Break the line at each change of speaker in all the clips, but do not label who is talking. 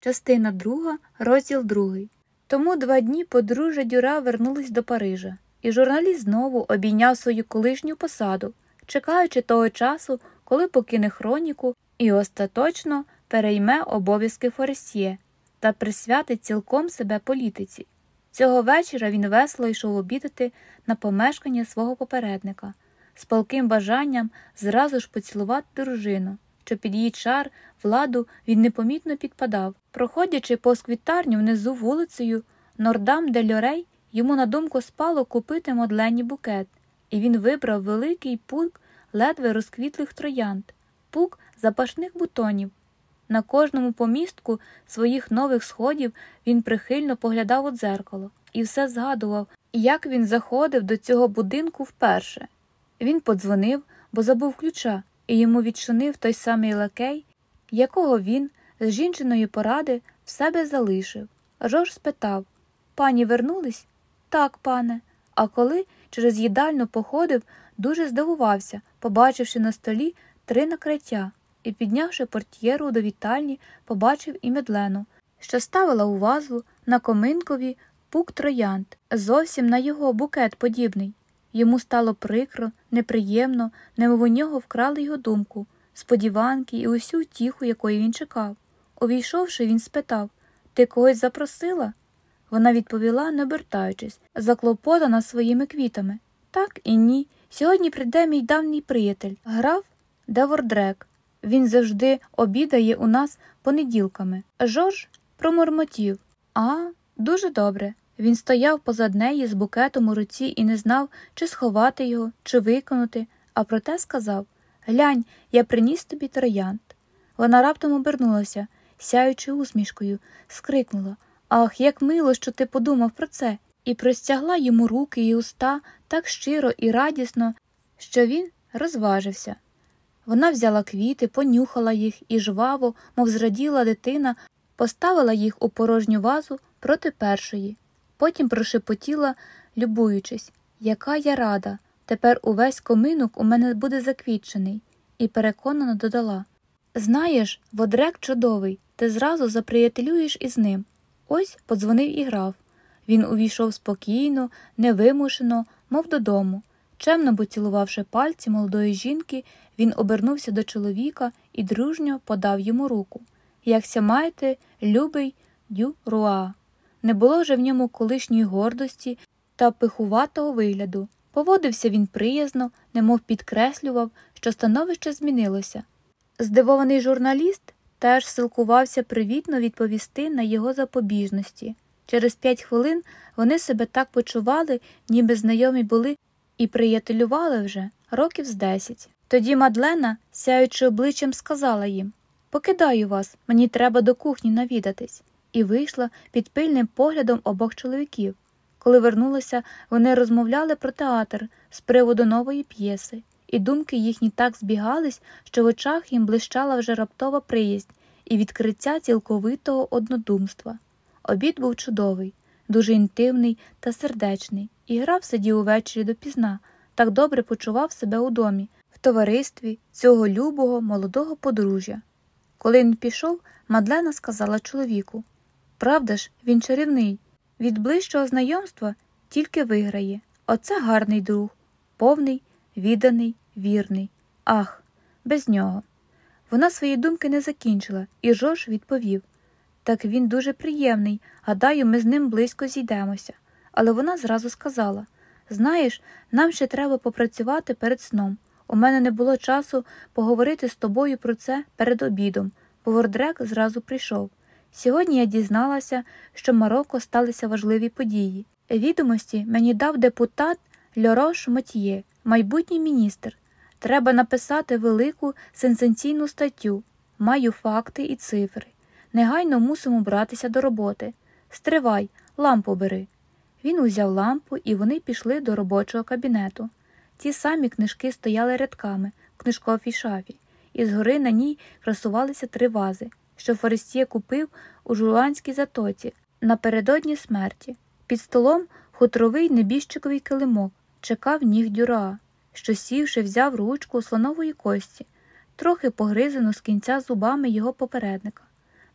Частина друга, розділ другий. Тому два дні подружжя Дюра вернулись до Парижа, і журналіст знову обійняв свою колишню посаду, чекаючи того часу, коли покине хроніку і остаточно перейме обов'язки Форесьє та присвятить цілком себе політиці. Цього вечора він весело йшов обідати на помешкання свого попередника, з палким бажанням зразу ж поцілувати дружину, що під її чар владу він непомітно підпадав. Проходячи по сквітарню внизу вулицею, Нордам де Льорей йому на думку спало купити модленні букет, і він вибрав великий пук ледве розквітлих троянд, пук запашних бутонів. На кожному помістку своїх нових сходів він прихильно поглядав у дзеркало і все згадував, як він заходив до цього будинку вперше. Він подзвонив, бо забув ключа, і йому відчинив той самий лакей, якого він з жінчиної поради в себе залишив. Жорж спитав Пані вернулись? Так, пане. А коли через їдальню походив, дуже здивувався, побачивши на столі три накриття, і, піднявши портьєру до вітальні, побачив і медлену, що ставила у вазу на коминкові пук троянд, зовсім на його букет подібний. Йому стало прикро, неприємно, немов у нього вкрали його думку, сподіванки і усю тіху, якої він чекав. Увійшовши, він спитав Ти когось запросила? Вона відповіла, не обертаючись, заклопотана своїми квітами. Так і ні. Сьогодні прийде мій давній приятель, граф Девордрек. Він завжди обідає у нас понеділками. Жорж промормотів. А, дуже добре. Він стояв позад неї з букетом у руці і не знав, чи сховати його, чи виконати, а проте сказав Глянь, я приніс тобі троянд. Вона раптом обернулася, сяючи усмішкою, скрикнула Ах, як мило, що ти подумав про це, і простягла йому руки і уста так щиро і радісно, що він розважився. Вона взяла квіти, понюхала їх і жваво, мов зраділа дитина, поставила їх у порожню вазу проти першої, потім прошепотіла, любуючись, яка я рада, тепер увесь коминок у мене буде заквітчений, і переконано додала Знаєш, водрек чудовий, ти зразу заприятелюєш із ним. Ось подзвонив і граф. Він увійшов спокійно, невимушено, мов додому. Чемно поцілувавши пальці молодої жінки, він обернувся до чоловіка і дружньо подав йому руку. Якся маєте, любий дю руа. Не було вже в ньому колишньої гордості та пихуватого вигляду. Поводився він приязно, немов підкреслював, що становище змінилося. Здивований журналіст теж силкувався привітно відповісти на його запобіжності. Через п'ять хвилин вони себе так почували, ніби знайомі були і приятелювали вже років з десять. Тоді Мадлена, сяючи обличчям, сказала їм Покидаю вас, мені треба до кухні навідатись, і вийшла під пильним поглядом обох чоловіків. Коли вернулися, вони розмовляли про театр з приводу нової п'єси, і думки їхні так збігались, що в очах їм блищала вже раптова приязнь і відкриття цілковитого однодумства. Обід був чудовий, дуже інтимний та сердечний, і грав сидів увечері допізна, так добре почував себе у домі, в товаристві цього любого молодого подружжя. Коли він пішов, Мадлена сказала чоловіку Правда ж, він чарівний. Від ближчого знайомства тільки виграє. Оце гарний друг, повний, відданий, вірний. Ах, без нього. Вона свої думки не закінчила, і Жорж відповів так він дуже приємний, гадаю, ми з ним близько зійдемося. Але вона зразу сказала Знаєш, нам ще треба попрацювати перед сном. У мене не було часу поговорити з тобою про це перед обідом, бо Вордрек зразу прийшов. Сьогодні я дізналася, що в Марокко сталися важливі події. Відомості мені дав депутат Льорош Матьє, майбутній міністр. Треба написати велику сенсаційну статтю. Маю факти і цифри. Негайно мусимо братися до роботи. Стривай, лампу бери. Він узяв лампу, і вони пішли до робочого кабінету. Ті самі книжки стояли рядками в книжковій шафі, і згори на ній красувалися три вази, що Форестіє купив у жуанській затоці напередодні смерті. Під столом хутровий небіжчиковий килимок чекав ніг дюра, що сівши, взяв ручку у слонової кості, трохи погризену з кінця зубами його попередника.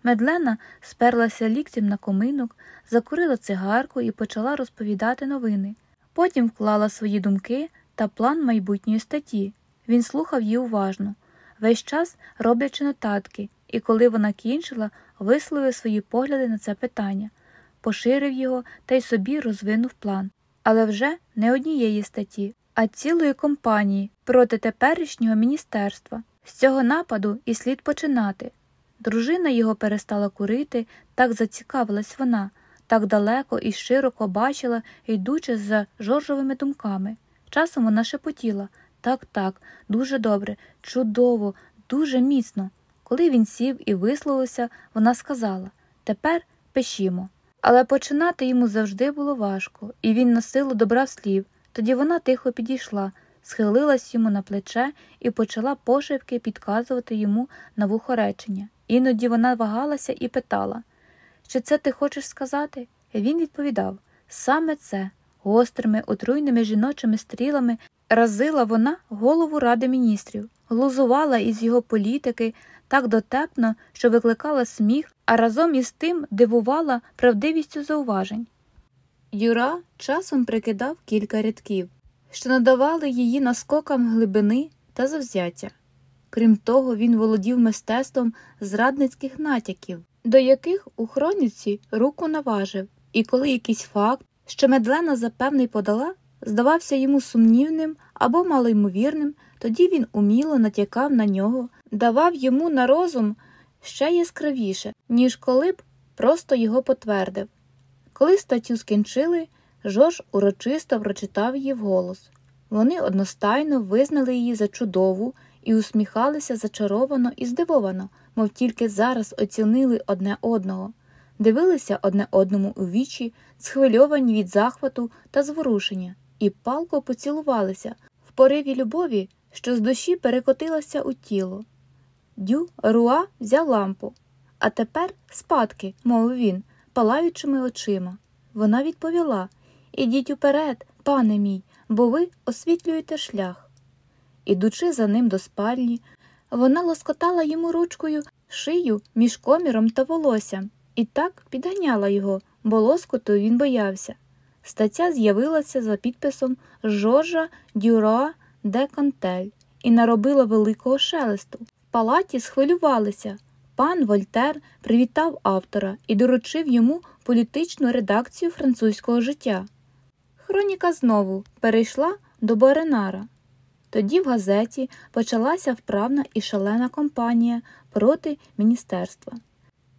Медлена сперлася ліктем на коминок, закурила цигарку і почала розповідати новини. Потім вклала свої думки та план майбутньої статті. Він слухав її уважно, весь час роблячи нотатки, і коли вона кінчила, висловив свої погляди на це питання, поширив його та й собі розвинув план. Але вже не однієї статті, а цілої компанії проти теперішнього міністерства. З цього нападу і слід починати. Дружина його перестала курити, так зацікавилась вона, так далеко і широко бачила, йдучи за жоржовими думками. Часом вона шепотіла так, так, дуже добре, чудово, дуже міцно. Коли він сів і висловився, вона сказала Тепер пишімо. Але починати йому завжди було важко, і він на силу добрав слів. Тоді вона тихо підійшла, схилилась йому на плече і почала пошепки підказувати йому на вухо речення. Іноді вона вагалася і питала Чи це ти хочеш сказати? Він відповідав саме це, гострими, отруйними жіночими стрілами разила вона голову Ради міністрів, глузувала із його політики так дотепно, що викликала сміх, а разом із тим дивувала правдивістю зауважень. Юра часом прикидав кілька рядків, що надавали її наскокам глибини та завзяття. Крім того, він володів мистецтвом зрадницьких натяків, до яких у хроніці руку наважив, і коли якийсь факт, що медлена за певний подала, здавався йому сумнівним або малоймовірним, тоді він уміло натякав на нього, давав йому на розум ще яскравіше, ніж коли б просто його потвердив. Коли статтю скінчили, Жорж урочисто прочитав її вголос. Вони одностайно визнали її за чудову і усміхалися зачаровано і здивовано, мов тільки зараз оцінили одне одного, дивилися одне одному у вічі, схвильовані від захвату та зворушення, і палко поцілувалися в пориві любові, що з душі перекотилася у тіло. Дю Руа взяв лампу. А тепер спадки, мовив він, палаючими очима. Вона відповіла Ідіть уперед, пане мій, бо ви освітлюєте шлях. Ідучи за ним до спальні, вона лоскотала йому ручкою шию між коміром та волоссям і так підганяла його, бо лоскоту він боявся. Стаття з'явилася за підписом Жоржа Дюроа де Кантель і наробила великого шелесту. Палаті схвилювалися. Пан Вольтер привітав автора і доручив йому політичну редакцію французького життя. Хроніка знову перейшла до Боренара. Тоді в газеті почалася вправна і шалена кампанія проти міністерства.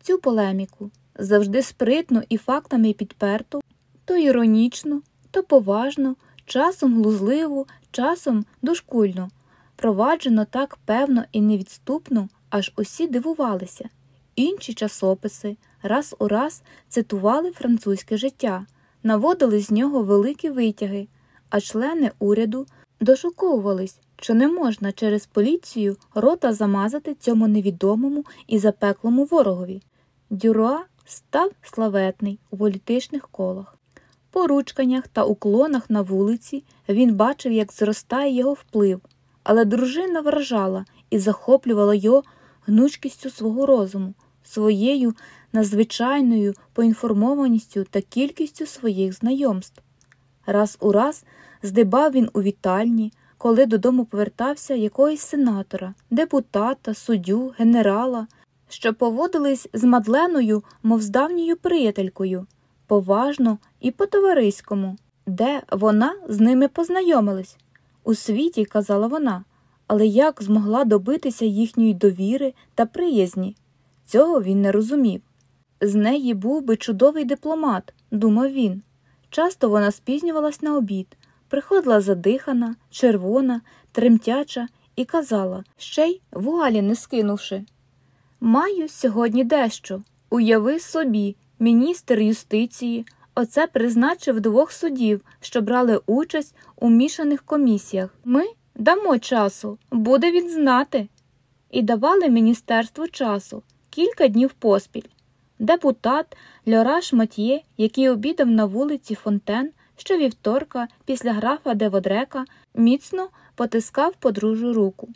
Цю полеміку завжди спритну і фактами підперту, то іронічну, то поважну, часом глузливу, часом дошкульну, проваджено так певно і невідступно, аж усі дивувалися. Інші часописи раз у раз цитували французьке життя, наводили з нього великі витяги, а члени уряду дошуковувались, що не можна через поліцію рота замазати цьому невідомому і запеклому ворогові. Дюроа став славетний у політичних колах. По ручканнях та уклонах на вулиці він бачив, як зростає його вплив, але дружина вражала і захоплювала його гнучкістю свого розуму, своєю надзвичайною поінформованістю та кількістю своїх знайомств. Раз у раз здибав він у вітальні, коли додому повертався якогось сенатора, депутата, суддю, генерала, що поводились з Мадленою, мов з давньою приятелькою, поважно і по-товариському, де вона з ними познайомилась. У світі, казала вона, але як змогла добитися їхньої довіри та приязні? Цього він не розумів. З неї був би чудовий дипломат, думав він. Часто вона спізнювалась на обід, приходила задихана, червона, тремтяча і казала, ще й вуалі не скинувши. Маю сьогодні дещо. Уяви собі, міністр юстиції, оце призначив двох судів, що брали участь у мішаних комісіях. Ми дамо часу, буде він знати. І давали міністерству часу кілька днів поспіль. Депутат Льораш Матьє, який обідав на вулиці Фонтен щовівторка після графа Деводрека, міцно потискав подружу руку,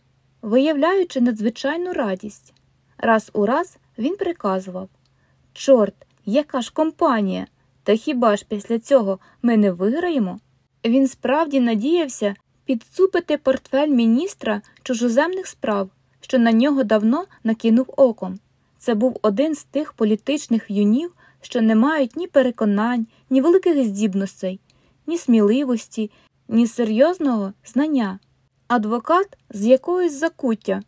виявляючи надзвичайну радість. Раз у раз Він приказував Чорт, яка ж компанія! Та хіба ж після цього ми не виграємо? Він справді надіявся підцупити портфель міністра чужоземних справ, що на нього давно накинув оком. Це був один з тих політичних юнів, що не мають ні переконань, ні великих здібностей, ні сміливості, ні серйозного знання, адвокат з якогось закуття,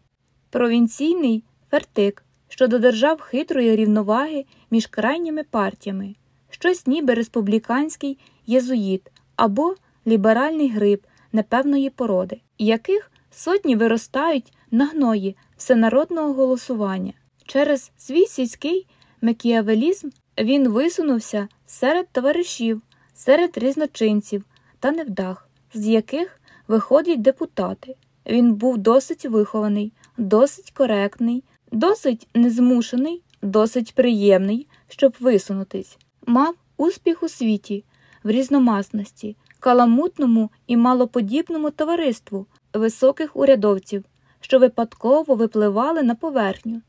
провінційний фертик, що додержав хитрої рівноваги між крайніми партіями, щось ніби республіканський єзуїт або ліберальний гриб непевної породи, яких сотні виростають на гної всенародного голосування. Через свій сільський мекіавелізм він висунувся серед товаришів, серед різночинців та невдах, з яких виходять депутати. Він був досить вихований, досить коректний, досить незмушений, досить приємний, щоб висунутись. Мав успіх у світі, в різномасності, каламутному і малоподібному товариству високих урядовців, що випадково випливали на поверхню.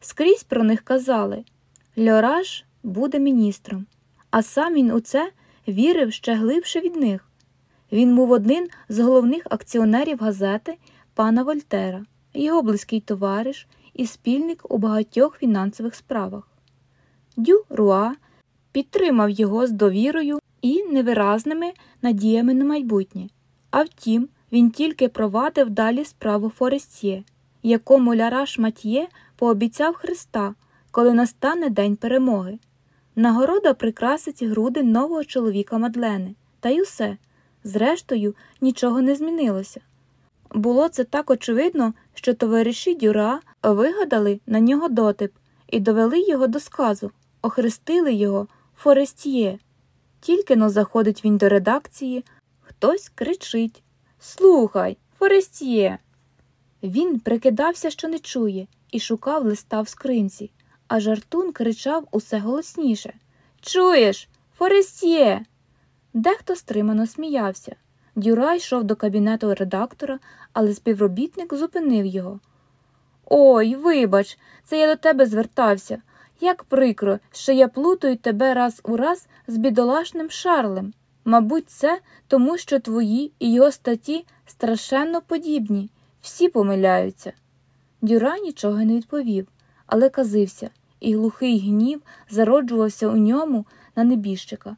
Скрізь про них казали Льораж буде міністром, а сам він у це вірив ще глибше від них. Він був один з головних акціонерів газети пана Вольтера, його близький товариш і спільник у багатьох фінансових справах. Дю Руа підтримав його з довірою і невиразними надіями на майбутнє. А втім, він тільки провадив далі справу Форестє, якому Ляраш Матьє пообіцяв Христа, коли настане день перемоги. Нагорода прикрасить груди нового чоловіка Мадлени, та й усе. Зрештою, нічого не змінилося. Було це так очевидно, що товариші Дюра вигадали на нього дотип і довели його до сказу, охрестили його Форестіє. Тільки но заходить він до редакції, хтось кричить Слухай, Форестіє. Він прикидався, що не чує, і шукав листа в скринці, а жартун кричав усе голосніше Чуєш, Форестіє. Дехто стримано сміявся. Дюра йшов до кабінету редактора, але співробітник зупинив його. Ой, вибач, це я до тебе звертався. Як прикро, що я плутаю тебе раз у раз з бідолашним Шарлем. Мабуть, це тому, що твої і його статті страшенно подібні, всі помиляються. Дюра нічого не відповів, але казився, і глухий гнів зароджувався у ньому на небіжчика.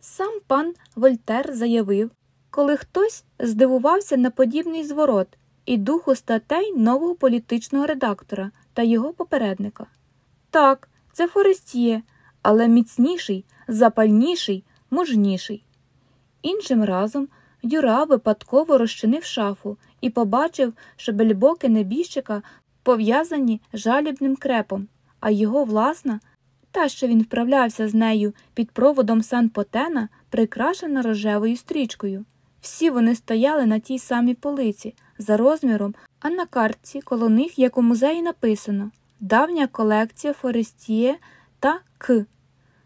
Сам пан Вольтер заявив, коли хтось здивувався на подібний зворот і духу статей нового політичного редактора та його попередника. Так, це Форестіє, але міцніший, запальніший, мужніший. Іншим разом Дюра випадково розчинив шафу і побачив, що бельбоки небіжчика пов'язані жалібним крепом, а його власна, та що він вправлявся з нею під проводом Сан-Потена, прикрашена рожевою стрічкою. Всі вони стояли на тій самій полиці за розміром, а на картці коло них, як у музеї, написано Давня колекція Форестіє та К.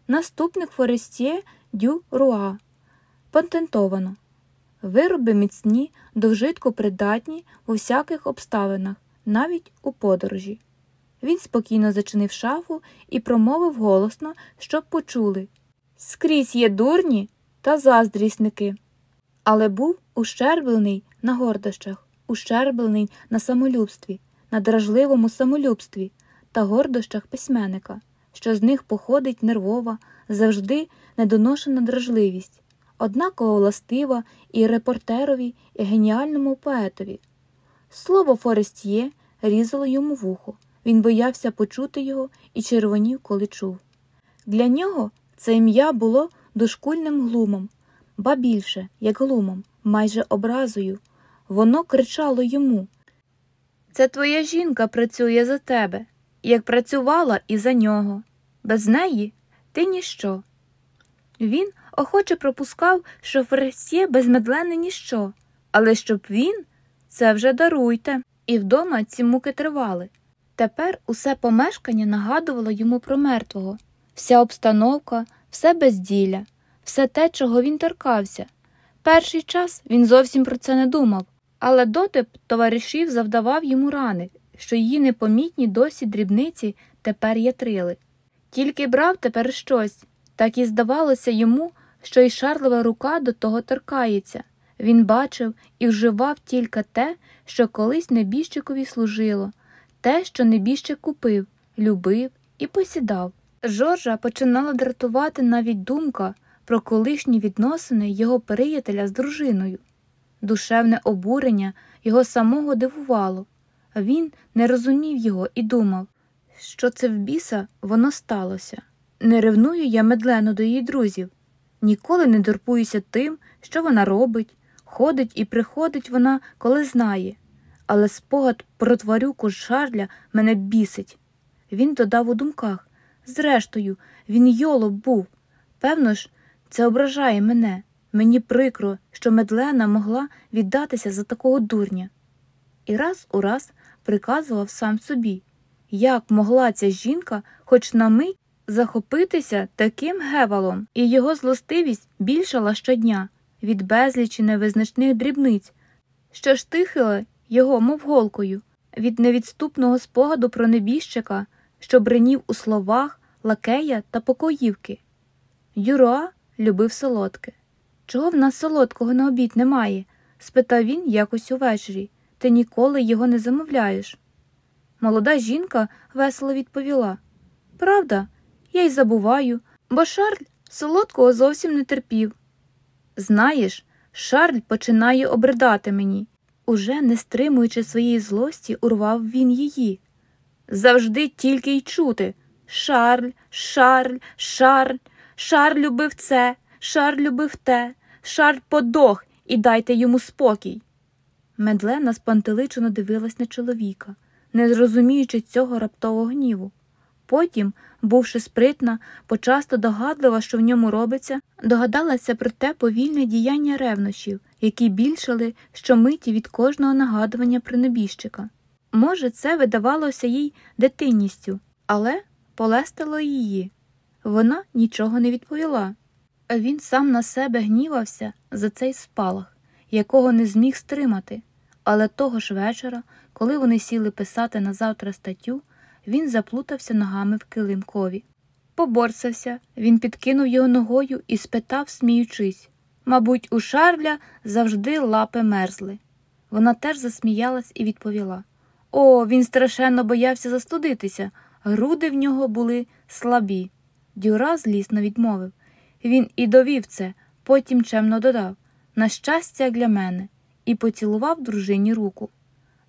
Наступник Форестіє Дю Руа. Патентовано. Вироби міцні, до вжитку придатні у всяких обставинах, навіть у подорожі. Він спокійно зачинив шафу і промовив голосно, щоб почули Скрізь є дурні та заздрісники. Але був ущерблений на гордощах, ущерблений на самолюбстві, на дражливому самолюбстві та гордощах письменника, що з них походить нервова, завжди недоношена дражливість, однаково властива і репортерові, і геніальному поетові. Слово Форестіє різало йому вухо. Він боявся почути його і червонів, коли чув. Для нього це ім'я було дошкульним глумом, ба більше, як глумом, майже образою. Воно кричало йому Це твоя жінка працює за тебе, як працювала і за нього. Без неї ти ніщо. Він охоче пропускав, що Фресьє безмедленне ніщо, але щоб він це вже даруйте. І вдома ці муки тривали. Тепер усе помешкання нагадувало йому про мертвого, вся обстановка, все безділля, все те, чого він торкався. Перший час він зовсім про це не думав, але дотип товаришів завдавав йому рани, що її непомітні досі дрібниці тепер ятрили. Тільки брав тепер щось, так і здавалося йому, що й шарлова рука до того торкається. Він бачив і вживав тільки те, що колись небіжчикові служило, те, що небіжчик купив, любив і посідав. Жоржа починала дратувати навіть думка про колишні відносини його приятеля з дружиною. Душевне обурення його самого дивувало, він не розумів його і думав, що це в біса воно сталося. Не ревную я медлено до її друзів, ніколи не дурпуюся тим, що вона робить, ходить і приходить вона, коли знає, але спогад про тварюку Шарля мене бісить. Він додав у думках зрештою, він йолоб був. Певно ж, це ображає мене. Мені прикро, що медлена могла віддатися за такого дурня. І раз у раз приказував сам собі, як могла ця жінка хоч на мить захопитися таким гевалом, і його злостивість більшала щодня від безлічі невизначних дрібниць, що штихили його, мов голкою, від невідступного спогаду про небіжчика, що бринів у словах лакея та покоївки. Юроа любив солодке. Чого в нас солодкого на обід немає? спитав він якось увечері. Ти ніколи його не замовляєш. Молода жінка весело відповіла Правда, я й забуваю, бо Шарль солодкого зовсім не терпів. Знаєш, Шарль починає обридати мені. Уже не стримуючи своєї злості, урвав він її. Завжди тільки й чути Шарль, Шарль, Шарль, Шарль любив це, Шарль любив те, Шарль подох і дайте йому спокій. Медлена спантеличено дивилась на чоловіка, не зрозуміючи цього раптового гніву. Потім, бувши спритна, почасто догадлива, що в ньому робиться, догадалася про те повільне діяння ревнощів, які більшали щомиті від кожного нагадування про небіжчика. Може, це видавалося їй дитинністю, але полестило її. Вона нічого не відповіла. Він сам на себе гнівався за цей спалах, якого не зміг стримати, але того ж вечора, коли вони сіли писати на завтра статтю, він заплутався ногами в килимкові. Поборсався, він підкинув його ногою і спитав, сміючись мабуть, у Шарля завжди лапи мерзли. Вона теж засміялась і відповіла О, він страшенно боявся застудитися, груди в нього були слабі. Дюра злісно відмовив. Він і довів це, потім чемно додав на щастя, для мене, і поцілував дружині руку.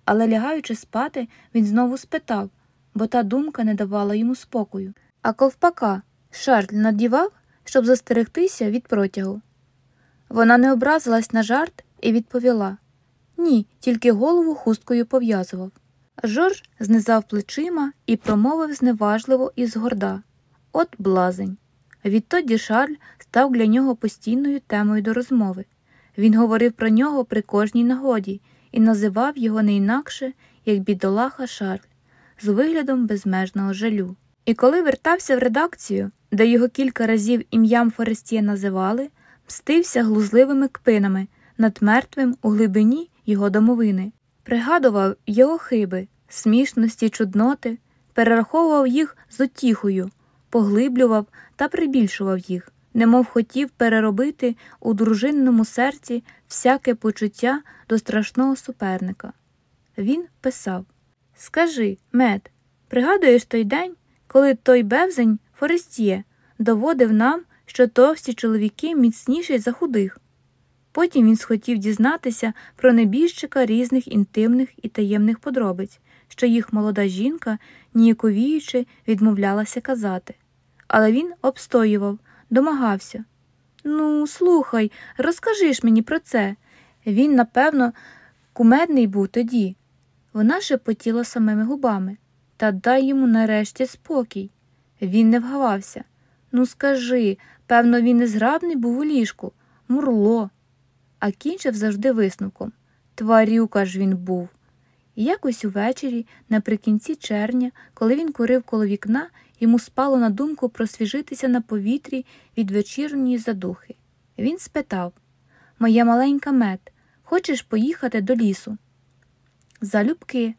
Але, лягаючи спати, він знову спитав, бо та думка не давала йому спокою. А ковпака Шарль надівав, щоб застерегтися від протягу. Вона не образилась на жарт і відповіла ні, тільки голову хусткою пов'язував. Жорж знизав плечима і промовив зневажливо і згорда От блазень. Відтоді Шарль став для нього постійною темою до розмови. Він говорив про нього при кожній нагоді і називав його не інакше, як бідолаха Шарль, з виглядом безмежного жалю. І коли вертався в редакцію, де його кілька разів ім'ям Форестія називали, мстився глузливими кпинами над мертвим у глибині його домовини, пригадував його хиби, смішності, чудноти, перераховував їх з утіхою, поглиблював та прибільшував їх, немов хотів переробити у дружинному серці всяке почуття до страшного суперника. Він писав Скажи, мед, пригадуєш той день, коли той бевзень Форестіє доводив нам, що товсті чоловіки міцніші за худих. Потім він схотів дізнатися про небіжчика різних інтимних і таємних подробиць, що їх молода жінка, ніяковіючи, відмовлялася казати. Але він обстоював, домагався. Ну, слухай, розкажи ж мені про це. Він, напевно, кумедний був тоді. Вона шепотіла самими губами. Та дай йому нарешті спокій. Він не вгавався. Ну, скажи, певно, він незграбний був у ліжку, мурло. А кінчив завжди висновком. Тварюка ж він був. І якось увечері, наприкінці червня, коли він курив коло вікна, йому спало на думку просвіжитися на повітрі від вечірньої задухи. Він спитав Моя маленька мед, хочеш поїхати до лісу? Залюбки.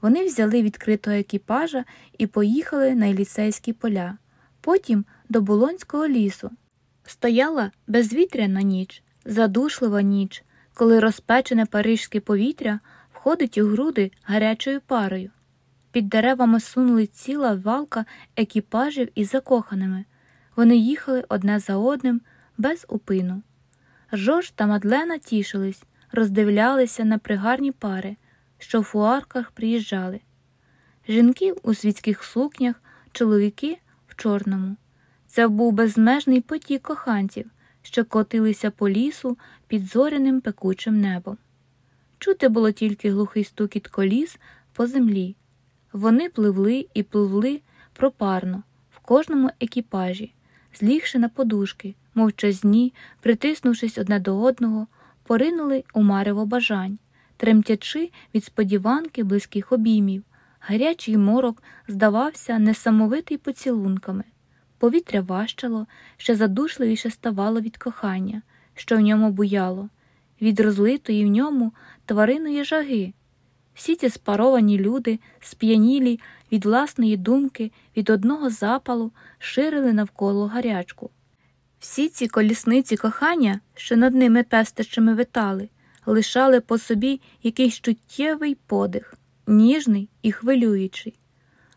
Вони взяли відкритого екіпажа і поїхали на ліцейські поля, потім до Болонського лісу. Стояла безвітряна ніч, задушлива ніч, коли розпечене парижське повітря входить у груди гарячою парою. Під деревами сунули ціла валка екіпажів із закоханими. Вони їхали одне за одним без упину. Жорж та Мадлена тішились, роздивлялися на пригарні пари, що в фуарках приїжджали. Жінки у світських сукнях, чоловіки в чорному. Це був безмежний потік коханців, що котилися по лісу під зоряним пекучим небом. Чути було тільки глухий стукіт коліс по землі. Вони пливли і пливли пропарно в кожному екіпажі, злігши на подушки, мовчазні, притиснувшись одне до одного, поринули у марево бажань, тремтячи від сподіванки близьких обіймів. Гарячий морок здавався несамовитий поцілунками. Повітря важчало, ще задушливіше ставало від кохання, що в ньому буяло, від розлитої в ньому твариної жаги. Всі ці спаровані люди, сп'янілі від власної думки, від одного запалу, ширили навколо гарячку. Всі ці колісниці кохання, що над ними пестищами витали, лишали по собі якийсь чуттєвий подих, ніжний і хвилюючий.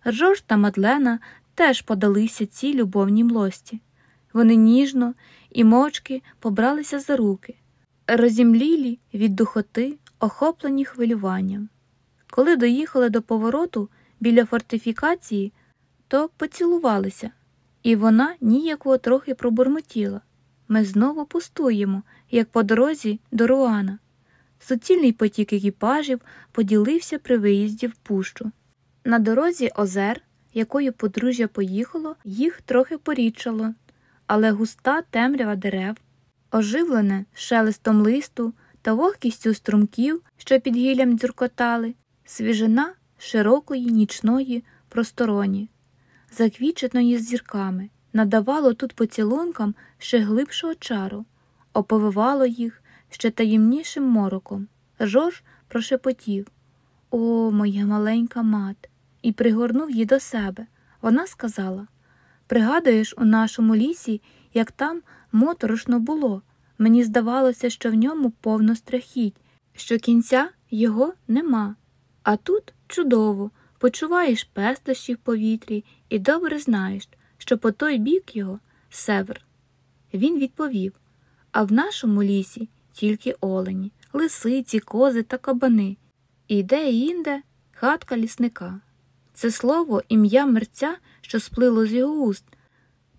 Жорж та Мадлена теж подалися цій любовній млості. Вони ніжно і мовчки побралися за руки, розімлілі від духоти, охоплені хвилюванням. Коли доїхали до повороту біля фортифікації, то поцілувалися, і вона ніяково трохи пробурмотіла. Ми знову пустуємо, як по дорозі до Руана. Суцільний потік екіпажів поділився при виїзді в пущу. На дорозі озер, якою подружжя поїхало, їх трохи порідшало, але густа темрява дерев, оживлене шелестом листу та вогкістю струмків, що під гіллям дзюркотали, свіжина широкої нічної простороні, заквіченої зірками, надавало тут поцілункам ще глибшого чару, оповивало їх ще таємнішим мороком. Жорж прошепотів О, моя маленька мат, і пригорнув її до себе. Вона сказала Пригадуєш, у нашому лісі, як там моторошно було. Мені здавалося, що в ньому повно страхіть, що кінця його нема. А тут чудово, почуваєш пестощі в повітрі і добре знаєш, що по той бік його север. Він відповів А в нашому лісі тільки олені, лисиці, кози та кабани, і де інде хатка лісника. Це слово ім'я мерця, що сплило з його уст,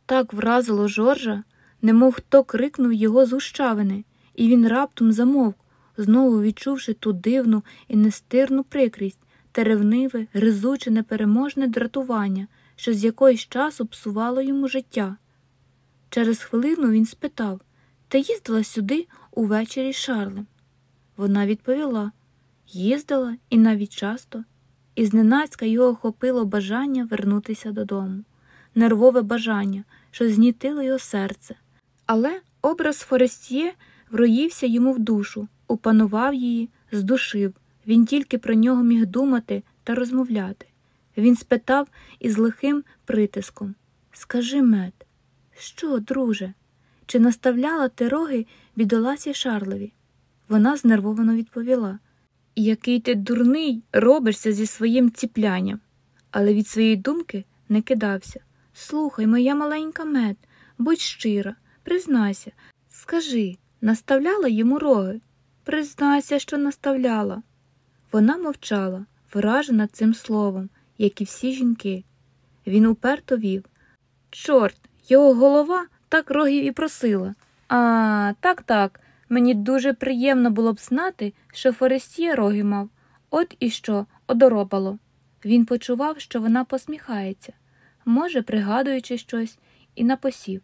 так вразило Жоржа, немов хто крикнув його з гущавини, і він раптом замовк, знову відчувши ту дивну і нестирну прикрість, те ревниве, гризуче, непереможне дратування, що з якоїсь часу псувало йому життя. Через хвилину він спитав Ти їздила сюди увечері з Шарлем? Вона відповіла їздила і навіть часто, і зненацька його охопило бажання вернутися додому, нервове бажання, що знітило його серце. Але образ Форестіє вроївся йому в душу, упанував її, здушив. Він тільки про нього міг думати та розмовляти. Він спитав із лихим притиском Скажи, мед, що, друже, чи наставляла ти роги бідоласі Шарлові? Вона знервовано відповіла Який ти дурний робишся зі своїм ціплянням, але від своєї думки не кидався. Слухай, моя маленька мед, будь щира, признайся, скажи, наставляла йому роги? Признайся, що наставляла. Вона мовчала, вражена цим словом, як і всі жінки. Він уперто вів. Чорт, його голова так рогів і просила. А, так, так. Мені дуже приємно було б знати, що Форестіє роги мав, от і що одоробало. Він почував, що вона посміхається, може, пригадуючи щось, і напосів.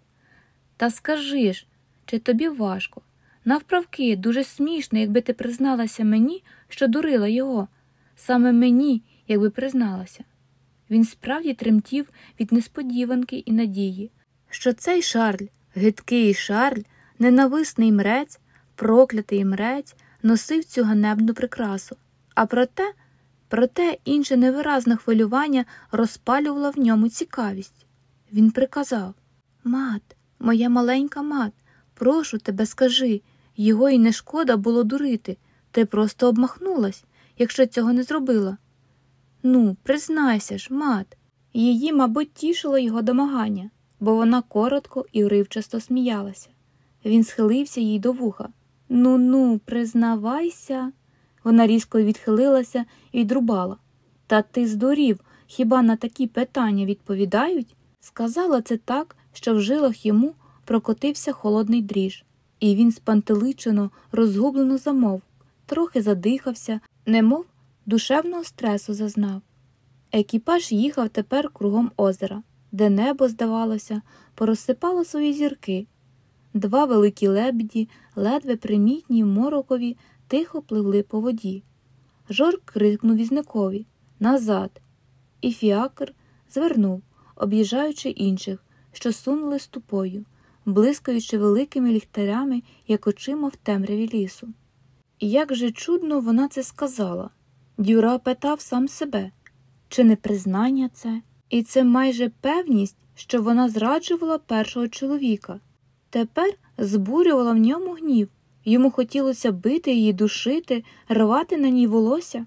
Та скажи ж, чи тобі важко? Навправки, дуже смішно, якби ти призналася мені, що дурила його, саме мені, якби призналася. Він справді тремтів від несподіванки і надії, що цей Шарль, гидкий Шарль, ненависний мрець, проклятий мрець, носив цю ганебну прикрасу. А проте Проте інше невиразне хвилювання розпалювало в ньому цікавість. Він приказав Мат, моя маленька мат, прошу тебе, скажи, його й не шкода було дурити, ти просто обмахнулась, якщо цього не зробила. Ну, признайся ж, мат. Її, мабуть, тішило його домагання, бо вона коротко і уривчасто сміялася. Він схилився їй до вуха. Ну ну, признавайся. Вона різко відхилилася і відрубала. Та ти здурів, хіба на такі питання відповідають? Сказала це так, що в жилах йому прокотився холодний дріж, і він спантеличено, розгублено замов, трохи задихався, немов душевного стресу зазнав. Екіпаж їхав тепер кругом озера, де небо, здавалося, порозсипало свої зірки. Два великі лебіді, ледве примітні морокові, тихо пливли по воді. Жорк крикнув візникові назад, і фіакр звернув, об'їжджаючи інших, що сунули ступою, блискаючи великими ліхтарями, як очима в темряві лісу. Як же чудно вона це сказала. Дюра питав сам себе, чи не признання це, і це майже певність, що вона зраджувала першого чоловіка. Тепер збурювала в ньому гнів. Йому хотілося бити її, душити, рвати на ній волосся.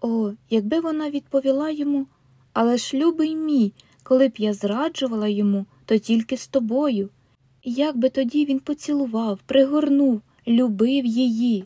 О, якби вона відповіла йому, але ж любий мій, коли б я зраджувала йому, то тільки з тобою. Як би тоді він поцілував, пригорнув, любив її.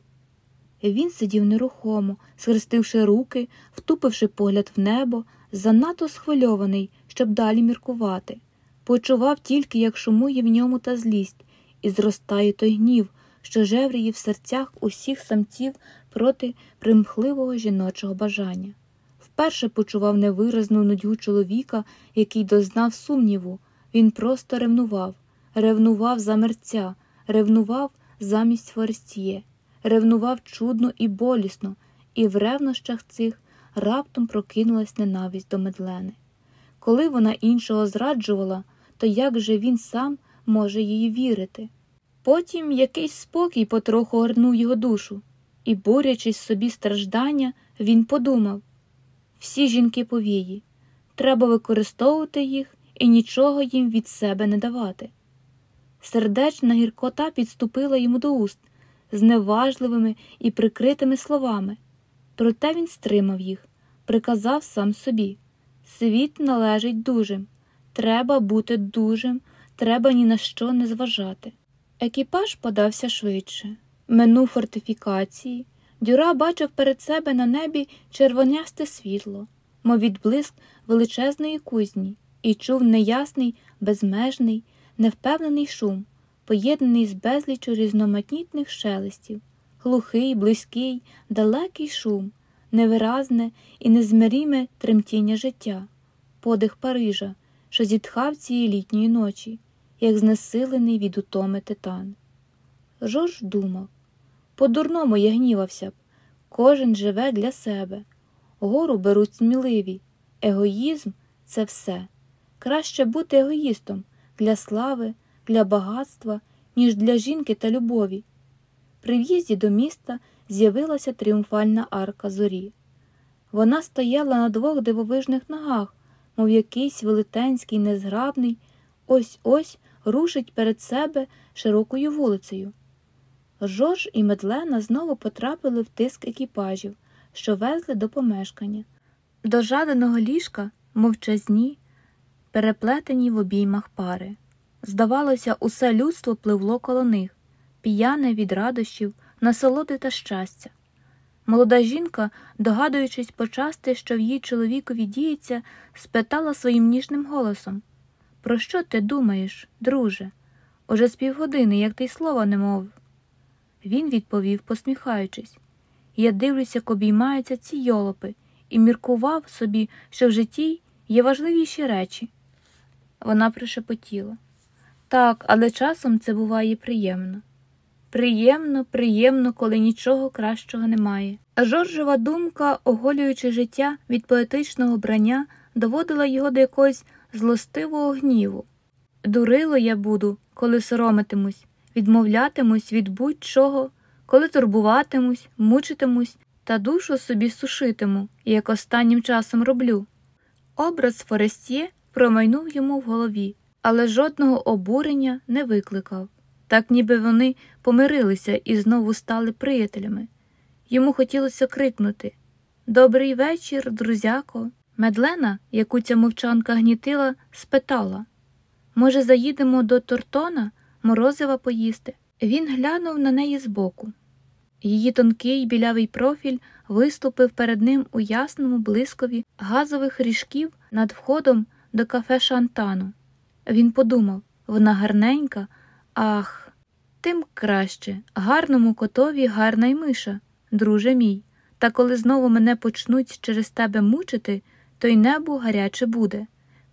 Він сидів нерухомо, схрестивши руки, втупивши погляд в небо, занадто схвильований, щоб далі міркувати. Почував тільки, як шумує в ньому та злість, і зростає той гнів, що жевріє в серцях усіх самців проти примхливого жіночого бажання. Вперше почував невиразну нудьгу чоловіка, який дознав сумніву. Він просто ревнував, ревнував за мерця, ревнував замість Форестіє, ревнував чудно і болісно, і в ревнощах цих раптом прокинулась ненависть до медлени. Коли вона іншого зраджувала, то як же він сам може їй вірити? Потім якийсь спокій потроху горнув його душу, і, борячись собі страждання, він подумав всі жінки повії, треба використовувати їх і нічого їм від себе не давати. Сердечна гіркота підступила йому до уст з неважливими і прикритими словами, проте він стримав їх, приказав сам собі світ належить дужим, треба бути дужим, треба ні на що не зважати. Екіпаж подався швидше, минув фортифікації. Дюра бачив перед себе на небі червонясте світло, мов відблиск величезної кузні, і чув неясний, безмежний, невпевнений шум, поєднаний з безлічу різноманітних шелестів, глухий, близький, далекий шум, невиразне і незмиріме тремтіння життя, подих Парижа, що зітхав цієї літньої ночі, як знесилений від утоми титан. Жорж думав по-дурному я гнівався б. Кожен живе для себе. Гору беруть сміливі. Егоїзм це все. Краще бути егоїстом для слави, для багатства, ніж для жінки та любові. При в'їзді до міста з'явилася тріумфальна арка зорі. Вона стояла на двох дивовижних ногах, мов якийсь велетенський, незграбний, ось ось рушить перед себе широкою вулицею. Жорж і Медлена знову потрапили в тиск екіпажів, що везли до помешкання. До жаданого ліжка мовчазні, переплетені в обіймах пари. Здавалося, усе людство пливло коло них, п'яне від радощів, насолоди та щастя. Молода жінка, догадуючись почасти, що в її чоловікові діється, спитала своїм ніжним голосом Про що ти думаєш, друже? Уже з півгодини, як ти й слова не мовив. Він відповів, посміхаючись. Я дивлюся, як обіймаються ці йолопи, і міркував собі, що в житті є важливіші речі. Вона пришепотіла. Так, але часом це буває приємно. Приємно, приємно, коли нічого кращого немає. А Жоржева думка, оголюючи життя від поетичного брання, доводила його до якогось злостивого гніву. Дурило я буду, коли соромитимусь, відмовлятимусь від будь-чого, коли турбуватимусь, мучитимусь, та душу собі сушитиму, як останнім часом роблю. Образ Форестє промайнув йому в голові, але жодного обурення не викликав, так ніби вони помирилися і знову стали приятелями. Йому хотілося крикнути Добрий вечір, друзяко. Медлена, яку ця мовчанка гнітила, спитала Може, заїдемо до Тортона, морозива поїсти? Він глянув на неї збоку. Її тонкий білявий профіль виступив перед ним у ясному блискові газових ріжків над входом до кафе Шантану. Він подумав вона гарненька, ах, тим краще, гарному котові гарна й миша, друже мій. Та коли знову мене почнуть через тебе мучити, то й небо гаряче буде.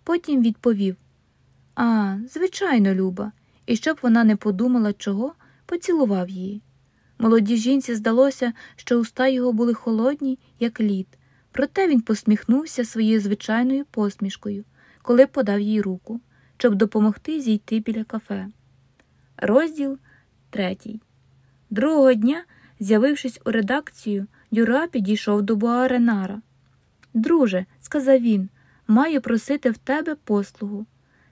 Потім відповів А, звичайно, Люба, і щоб вона не подумала чого, поцілував її. Молодій жінці здалося, що уста його були холодні, як лід, проте він посміхнувся своєю звичайною посмішкою, коли подав їй руку, щоб допомогти зійти біля кафе. Розділ третій. Другого дня, з'явившись у редакцію, Дюра підійшов до Буаренара. Друже, сказав він, маю просити в тебе послугу.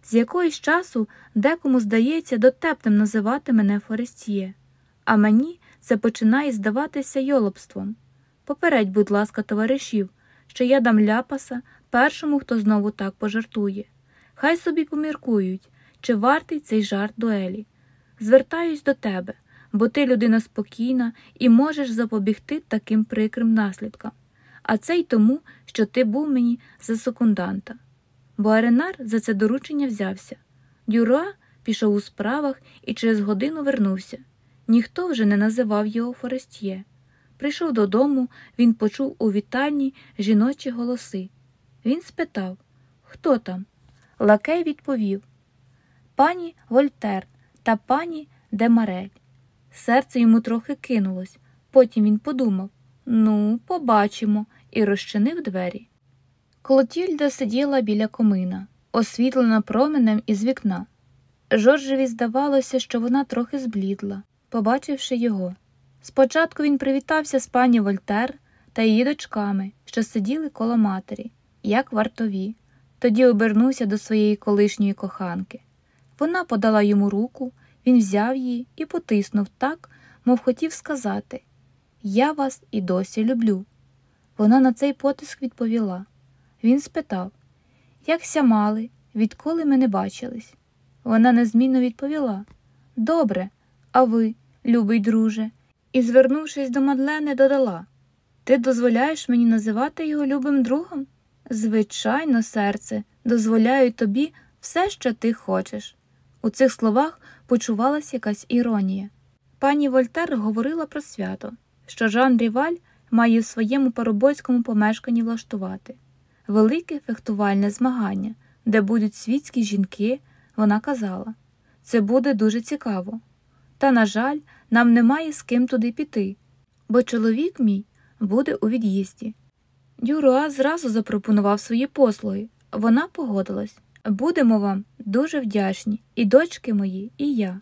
З якоїсь часу декому здається дотепним називати мене Форестіє, а мені це починає здаватися йолобством. Попередь, будь ласка, товаришів, що я дам ляпаса першому, хто знову так пожартує. Хай собі поміркують, чи вартий цей жарт дуелі. Звертаюсь до тебе, бо ти людина спокійна і можеш запобігти таким прикрим наслідкам. А це й тому, що ти був мені за секунданта. Бо Аренар за це доручення взявся. Дюра пішов у справах і через годину вернувся. Ніхто вже не називав його Форестє. Прийшов додому, він почув у вітальні жіночі голоси. Він спитав Хто там? Лакей відповів Пані Вольтер та пані Демарель. Серце йому трохи кинулось. Потім він подумав ну, побачимо, і розчинив двері. Клотільда сиділа біля комина, освітлена променем із вікна. Жоржеві здавалося, що вона трохи зблідла, побачивши його. Спочатку він привітався з пані Вольтер та її дочками, що сиділи коло матері, як вартові, тоді обернувся до своєї колишньої коханки. Вона подала йому руку, він взяв її і потиснув так, мов хотів сказати Я вас і досі люблю. Вона на цей потиск відповіла. Він спитав Якся мали, відколи ми не бачились? Вона незмінно відповіла Добре, а ви, любий друже, і, звернувшись до Мадлени, додала Ти дозволяєш мені називати його любим другом? Звичайно, серце, дозволяю тобі все, що ти хочеш. У цих словах почувалася якась іронія. Пані Вольтер говорила про свято, що Жан Ріваль має в своєму парубойському помешканні влаштувати велике фехтувальне змагання, де будуть світські жінки, вона казала. Це буде дуже цікаво. Та, на жаль, нам немає з ким туди піти, бо чоловік мій буде у від'їзді. Дюруа зразу запропонував свої послуги. Вона погодилась будемо вам дуже вдячні, і дочки мої, і я.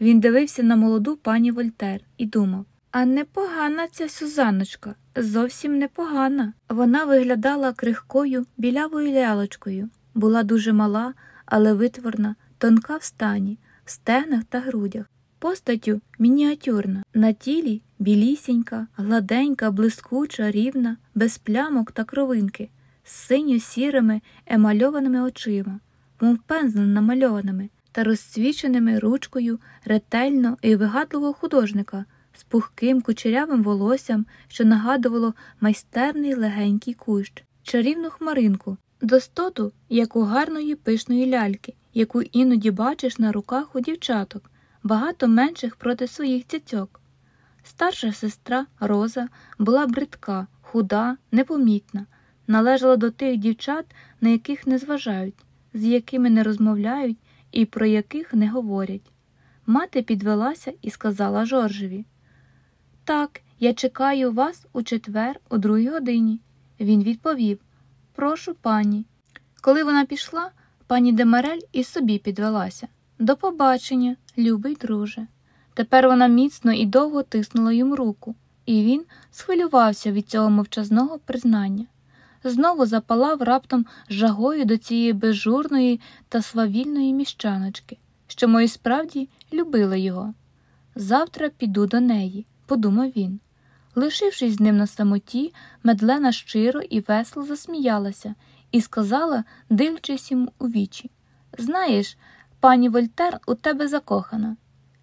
Він дивився на молоду пані Вольтер і думав а непогана ця Сюзаночка, зовсім непогана. Вона виглядала крихкою білявою лялочкою, була дуже мала, але витворна, тонка в стані, в стегнах та грудях. Постаттю мініатюрна, на тілі білісінька, гладенька, блискуча, рівна, без плямок та кровинки, з синьо-сірими емальованими очима, мов пензлем намальованими та розцвіченими ручкою ретельно і вигадливого художника з пухким кучерявим волоссям, що нагадувало майстерний легенький кущ, чарівну хмаринку, достоту, як у гарної пишної ляльки, яку іноді бачиш на руках у дівчаток багато менших проти своїх цяцьок. Старша сестра Роза була бридка, худа, непомітна, належала до тих дівчат, на яких не зважають, з якими не розмовляють і про яких не говорять. Мати підвелася і сказала Жоржеві Так, я чекаю вас у четвер, о другій годині. Він відповів Прошу пані. Коли вона пішла, пані Демарель і собі підвелася. До побачення, любий друже. Тепер вона міцно і довго тиснула йому руку. і він схвилювався від цього мовчазного признання. Знову запалав раптом жагою до цієї безжурної та свавільної міщаночки, що мої справді любила його. Завтра піду до неї, подумав він. Лишившись з ним на самоті, медлена щиро і весело засміялася і сказала, дивлячись йому у вічі Знаєш, пані Вольтер у тебе закохана.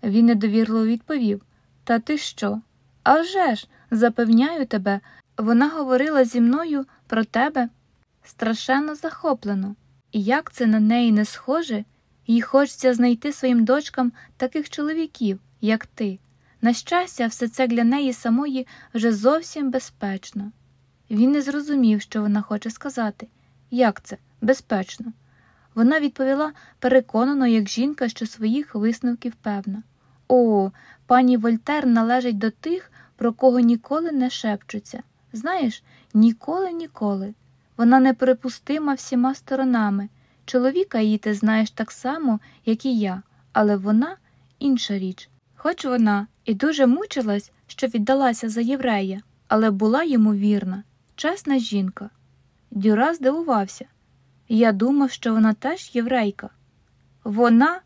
Він недовірливо відповів Та ти що? «А вже ж, запевняю тебе, вона говорила зі мною про тебе страшенно захоплено, і як це на неї не схоже, їй хочеться знайти своїм дочкам таких чоловіків, як ти. На щастя, все це для неї самої вже зовсім безпечно. Він не зрозумів, що вона хоче сказати. Як це безпечно? Вона відповіла переконано, як жінка, що своїх висновків певна. О, пані Вольтер належить до тих, про кого ніколи не шепчуться. Знаєш, ніколи, ніколи. Вона неприпустима всіма сторонами. Чоловіка її ти знаєш так само, як і я, але вона інша річ. Хоч вона і дуже мучилась, що віддалася за єврея, але була йому вірна, чесна жінка. Дюра здивувався. Я думав, що вона теж єврейка. Вона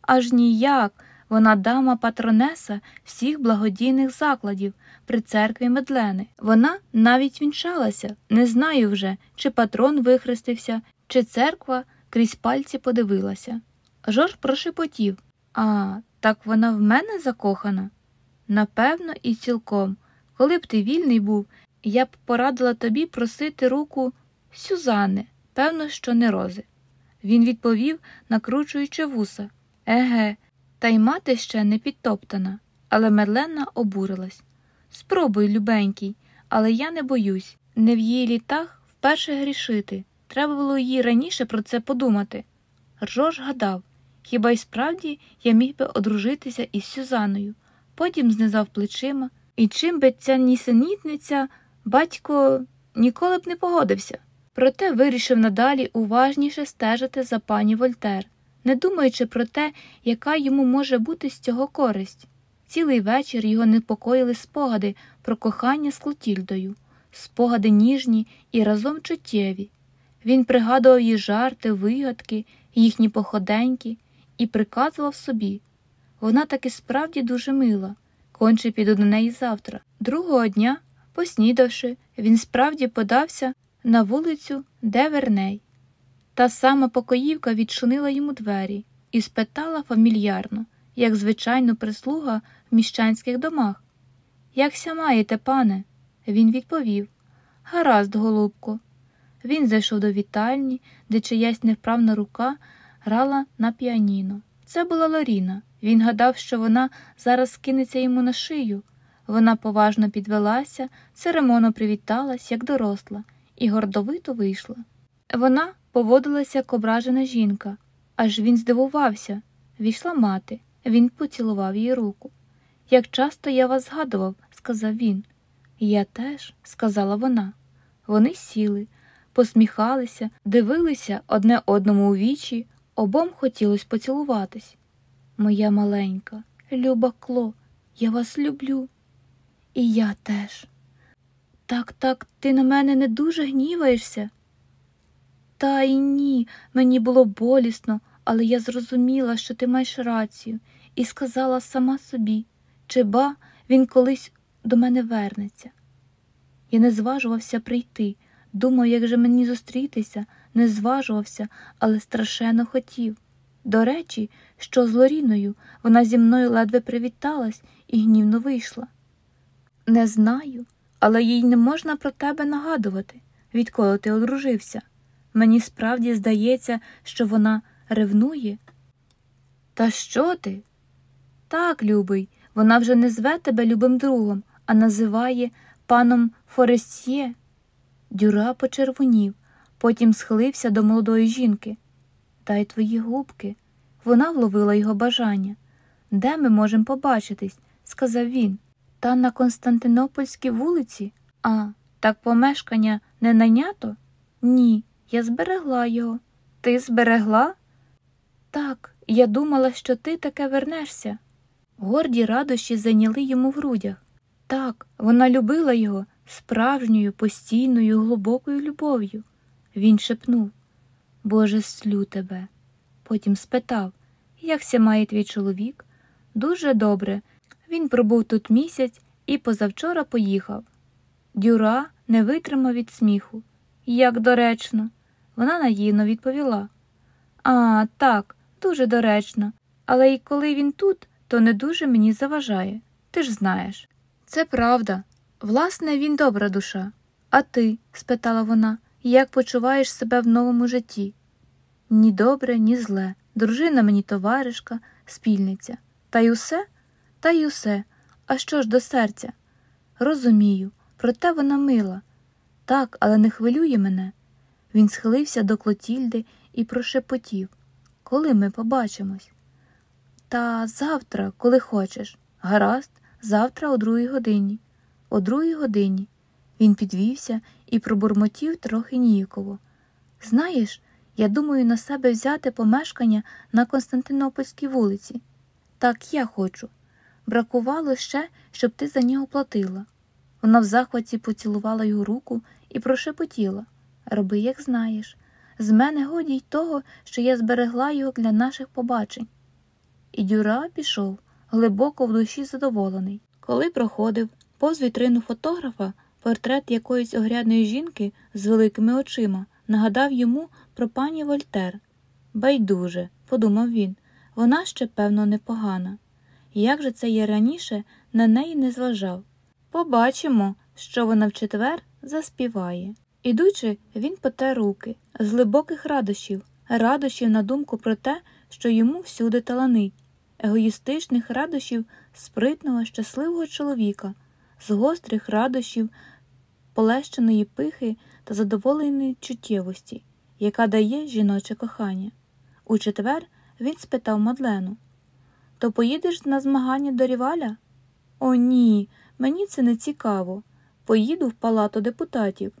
аж ніяк, вона дама патронеса всіх благодійних закладів при церкві Медлени. Вона навіть вінчалася, не знаю вже, чи патрон вихрестився, чи церква крізь пальці подивилася. Жорж прошепотів А, так вона в мене закохана? Напевно, і цілком. Коли б ти вільний був, я б порадила тобі просити руку Сюзани, певно, що не рози. Він відповів, накручуючи вуса Еге, та й мати ще не підтоптана, але Мерлена обурилась. Спробуй, любенький, але я не боюсь. Не в її літах вперше грішити. Треба було їй раніше про це подумати. Ржош гадав хіба й справді я міг би одружитися із Сюзаною, потім знизав плечима, і чим би ця нісенітниця, батько ніколи б не погодився. Проте вирішив надалі уважніше стежити за пані Вольтер, не думаючи про те, яка йому може бути з цього користь. Цілий вечір його непокоїли спогади про кохання з Клотільдою, спогади ніжні і разом чуттєві. Він пригадував її жарти, вигадки, їхні походеньки і приказував собі вона таки справді дуже мила, конче піду до неї завтра. Другого дня, поснідавши, він справді подався на вулицю, де Верней. Та сама покоївка відчинила йому двері і спитала фамільярно, як звичайно прислуга в міщанських домах. Якся маєте, пане? Він відповів Гаразд, голубко. Він зайшов до вітальні, де чиясь невправна рука грала на піаніно. Це була Лоріна. Він гадав, що вона зараз скинеться йому на шию. Вона поважно підвелася, церемонно привіталась, як доросла, і гордовито вийшла. Вона поводилася як ображена жінка, аж він здивувався. Війшла мати, він поцілував її руку. Як часто я вас згадував, сказав він. Я теж, сказала вона. Вони сіли, посміхалися, дивилися одне одному у вічі, обом хотілося поцілуватись. Моя маленька, люба кло, я вас люблю. І я теж. Так, так, ти на мене не дуже гніваєшся? Та й ні, мені було болісно, але я зрозуміла, що ти маєш рацію, і сказала сама собі, чи ба він колись до мене вернеться. Я не зважувався прийти, думав, як же мені зустрітися, не зважувався, але страшенно хотів. До речі, що з Лоріною вона зі мною ледве привіталась і гнівно вийшла. Не знаю, але їй не можна про тебе нагадувати, відколи ти одружився. Мені справді здається, що вона ревнує. Та що ти? Так, любий, вона вже не зве тебе любим другом, а називає паном Форестє. Дюра почервонів, потім схилився до молодої жінки. Дай твої губки. Вона вловила його бажання. Де ми можемо побачитись? сказав він. Та на Константинопольській вулиці? А, так помешкання не найнято? Ні, я зберегла його. Ти зберегла? Так, я думала, що ти таке вернешся. Горді радощі зайняли йому в грудях. Так, вона любила його справжньою, постійною, глибокою любов'ю. Він шепнув Боже, слю тебе. Потім спитав, як ся має твій чоловік? Дуже добре. Він пробув тут місяць і позавчора поїхав. Дюра не витримав від сміху. Як доречно. Вона наївно відповіла. А, так, дуже доречно. Але і коли він тут, то не дуже мені заважає. Ти ж знаєш. Це правда. Власне, він добра душа. А ти? спитала вона, як почуваєш себе в новому житті? Ні добре, ні зле. Дружина мені товаришка, спільниця. Та й усе? Та й усе. А що ж до серця? Розумію, проте вона мила. Так, але не хвилює мене. Він схилився до Клотільди і прошепотів Коли ми побачимось? Та завтра, коли хочеш. Гаразд, завтра о другій годині. О другій годині. Він підвівся і пробурмотів трохи ніяково. Знаєш, я думаю на себе взяти помешкання на Константинопольській вулиці. Так я хочу. Бракувало ще, щоб ти за нього платила. Вона в захваті поцілувала його руку і прошепотіла Роби, як знаєш. З мене годі й того, що я зберегла його для наших побачень. І Дюра пішов, глибоко в душі задоволений. Коли проходив повз вітрину фотографа портрет якоїсь огрядної жінки з великими очима, нагадав йому про пані Вольтер. Байдуже, подумав він, вона ще, певно, непогана. Як же це я раніше на неї не зважав? Побачимо, що вона в четвер заспіває. Ідучи, він поте руки з глибоких радощів, радощів на думку про те, що йому всюди таланить, егоїстичних радощів спритного, щасливого чоловіка, з гострих радощів, полещеної пихи та задоволеної чуттєвості, яка дає жіноче кохання. У четвер він спитав Мадлену То поїдеш на змагання до ріваля? О, ні, мені це не цікаво. Поїду в палату депутатів.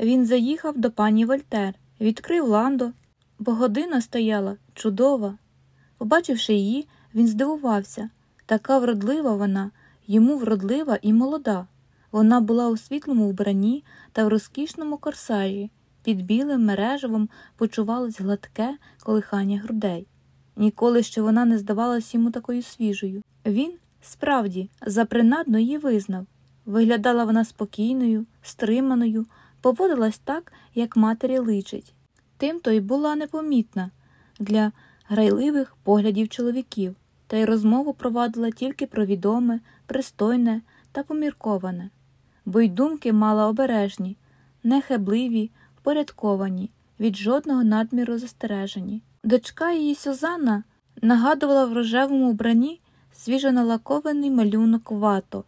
Він заїхав до пані Вольтер, відкрив ландо, бо година стояла чудова. Побачивши її, він здивувався така вродлива вона, йому вродлива і молода. Вона була у світлому вбранні та в розкішному корсажі, під білим мережевом почувалось гладке колихання грудей. Ніколи ще вона не здавалась йому такою свіжою. Він, справді, запринадно її визнав. Виглядала вона спокійною, стриманою, поводилась так, як матері личить. Тим то й була непомітна для грайливих поглядів чоловіків, та й розмову провадила тільки про відоме, пристойне та помірковане, бо й думки мала обережні, нехебливі, впорядковані, від жодного надміру застережені. Дочка її Сюзанна нагадувала в рожевому вбранні свіжоналакований малюнок вато,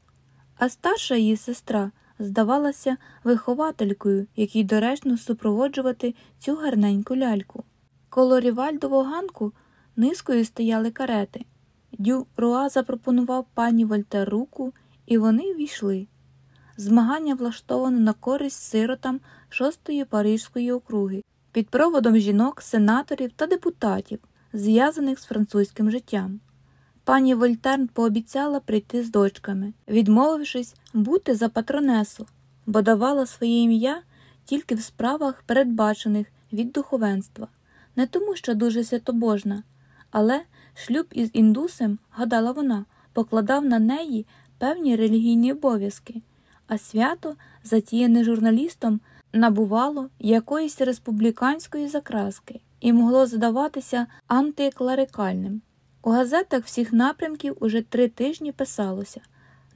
а старша її сестра здавалася вихователькою, якій доречно супроводжувати цю гарненьку ляльку. Коло рівальдового ганку низкою стояли карети. Дю Руа запропонував пані Вольтер руку, і вони війшли. Змагання влаштовано на користь сиротам шостої парижської округи під проводом жінок, сенаторів та депутатів, зв'язаних з французьким життям. Пані Вольтерн пообіцяла прийти з дочками, відмовившись бути за патронесу, бо давала своє ім'я тільки в справах, передбачених від духовенства, не тому, що дуже святобожна, але шлюб із індусем, гадала вона, покладав на неї певні релігійні обов'язки, а свято, затіяне журналістом, набувало якоїсь республіканської закраски і могло здаватися антиклерикальним. У газетах всіх напрямків уже три тижні писалося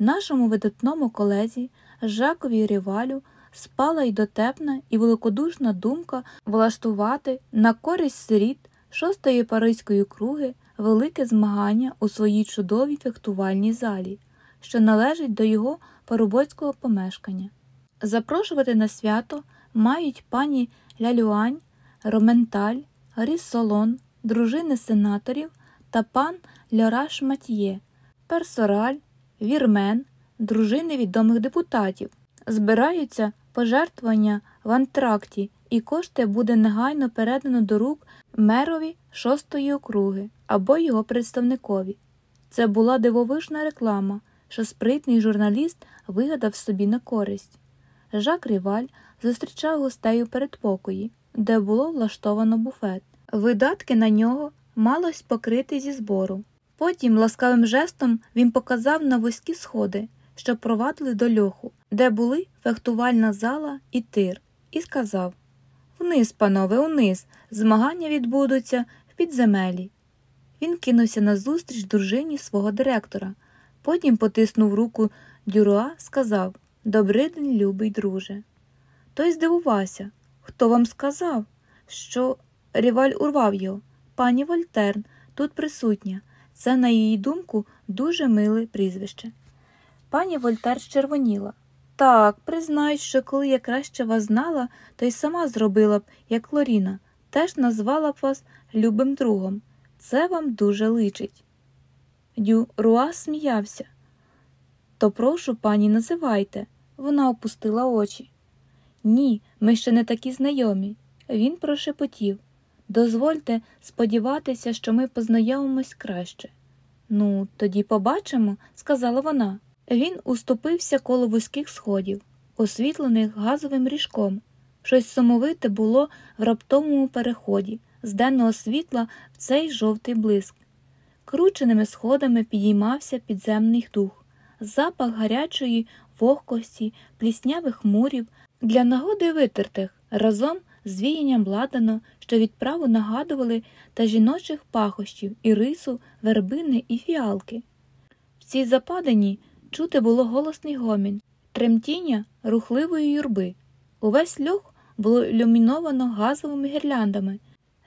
нашому видатному колезі Жакові Рівалю спала й дотепна і великодушна думка влаштувати на користь сиріт шостої паризької круги велике змагання у своїй чудовій фехтувальній залі, що належить до його парубоцького помешкання. Запрошувати на свято мають пані Лялюань, Роменталь, Ріссолон, дружини сенаторів та пан Льораш Матьє, персораль, вірмен, дружини відомих депутатів. Збираються пожертвування в антракті, і кошти буде негайно передано до рук мерові шостої округи або його представникові. Це була дивовижна реклама, що спритний журналіст вигадав собі на користь. Жак Ріваль зустрічав гостей у передпокої, де було влаштовано буфет. Видатки на нього малось покрити зі збору. Потім ласкавим жестом він показав на вузькі сходи, що провадили до льоху, де були фехтувальна зала і тир, і сказав Вниз, панове, униз, змагання відбудуться в підземелі. Він кинувся назустріч дружині свого директора, потім потиснув руку Дюруа, сказав Добрий день, любий друже. Той здивувався. Хто вам сказав, що ріваль урвав його? Пані Вольтерн, тут присутня. Це, на її думку, дуже миле прізвище. Пані Вольтер щервоніла. Так, признаюсь, що коли я краще вас знала, то й сама зробила б, як Лоріна, теж назвала б вас любим другом. Це вам дуже личить. Дю Руа сміявся. То прошу, пані, називайте. Вона опустила очі. Ні, ми ще не такі знайомі. Він прошепотів. Дозвольте сподіватися, що ми познайомимось краще. Ну, тоді побачимо, сказала вона. Він уступився коло вузьких сходів, освітлених газовим ріжком. Щось сумовите було в раптовому переході з денного світла в цей жовтий блиск. Крученими сходами підіймався підземний дух, запах гарячої вогкості, пліснявих мурів, для нагоди витертих разом з віянням ладано, що відправу нагадували та жіночих пахощів і рису, вербини і фіалки. В цій западині чути було голосний гомін, тремтіння рухливої юрби. Увесь льох було ілюміновано газовими гірляндами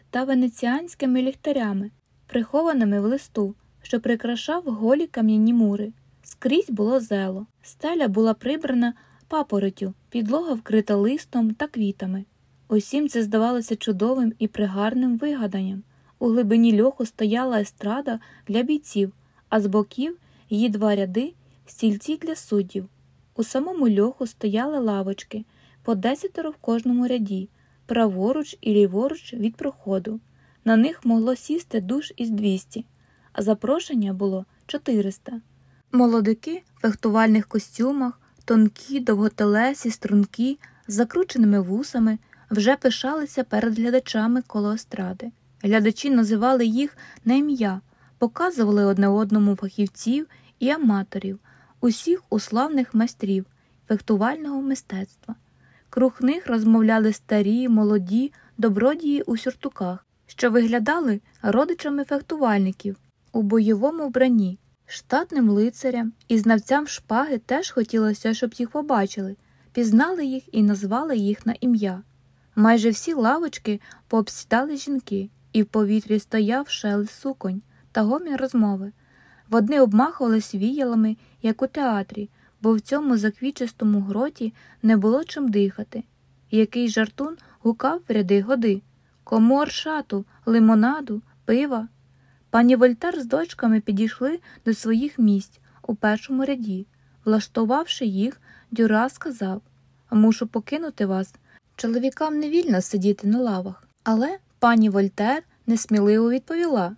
та венеціанськими ліхтарями, прихованими в листу, що прикрашав голі кам'яні мури. Скрізь було зело, стеля була прибрана папоротю, підлога вкрита листом та квітами. Усім це здавалося чудовим і пригарним вигаданням. У глибині льоху стояла естрада для бійців, а з боків її два ряди стільці для суддів. У самому льоху стояли лавочки, по десятеро в кожному ряді, праворуч і ліворуч від проходу. На них могло сісти душ із 200, а запрошення було 400. Молодики в фехтувальних костюмах, тонкі, довготелесі, стрункі, з закрученими вусами, вже пишалися перед глядачами коло естради. Глядачі називали їх на ім'я, показували одне одному фахівців і аматорів, усіх уславних майстрів фехтувального мистецтва. Круг них розмовляли старі, молоді, добродії у сюртуках, що виглядали родичами фехтувальників у бойовому вбранні. Штатним лицарям і знавцям шпаги теж хотілося, щоб їх побачили, пізнали їх і назвали їх на ім'я. Майже всі лавочки пообсідали жінки, і в повітрі стояв шелест суконь та гомін розмови. Вони обмахувались віялами, як у театрі, бо в цьому заквічистому гроті не було чим дихати. Який жартун гукав в ряди годи Кому оршату, лимонаду, пива. Пані Вольтер з дочками підійшли до своїх місць у першому ряді. Влаштувавши їх, Дюра сказав Мушу покинути вас. Чоловікам не вільно сидіти на лавах. Але пані Вольтер несміливо відповіла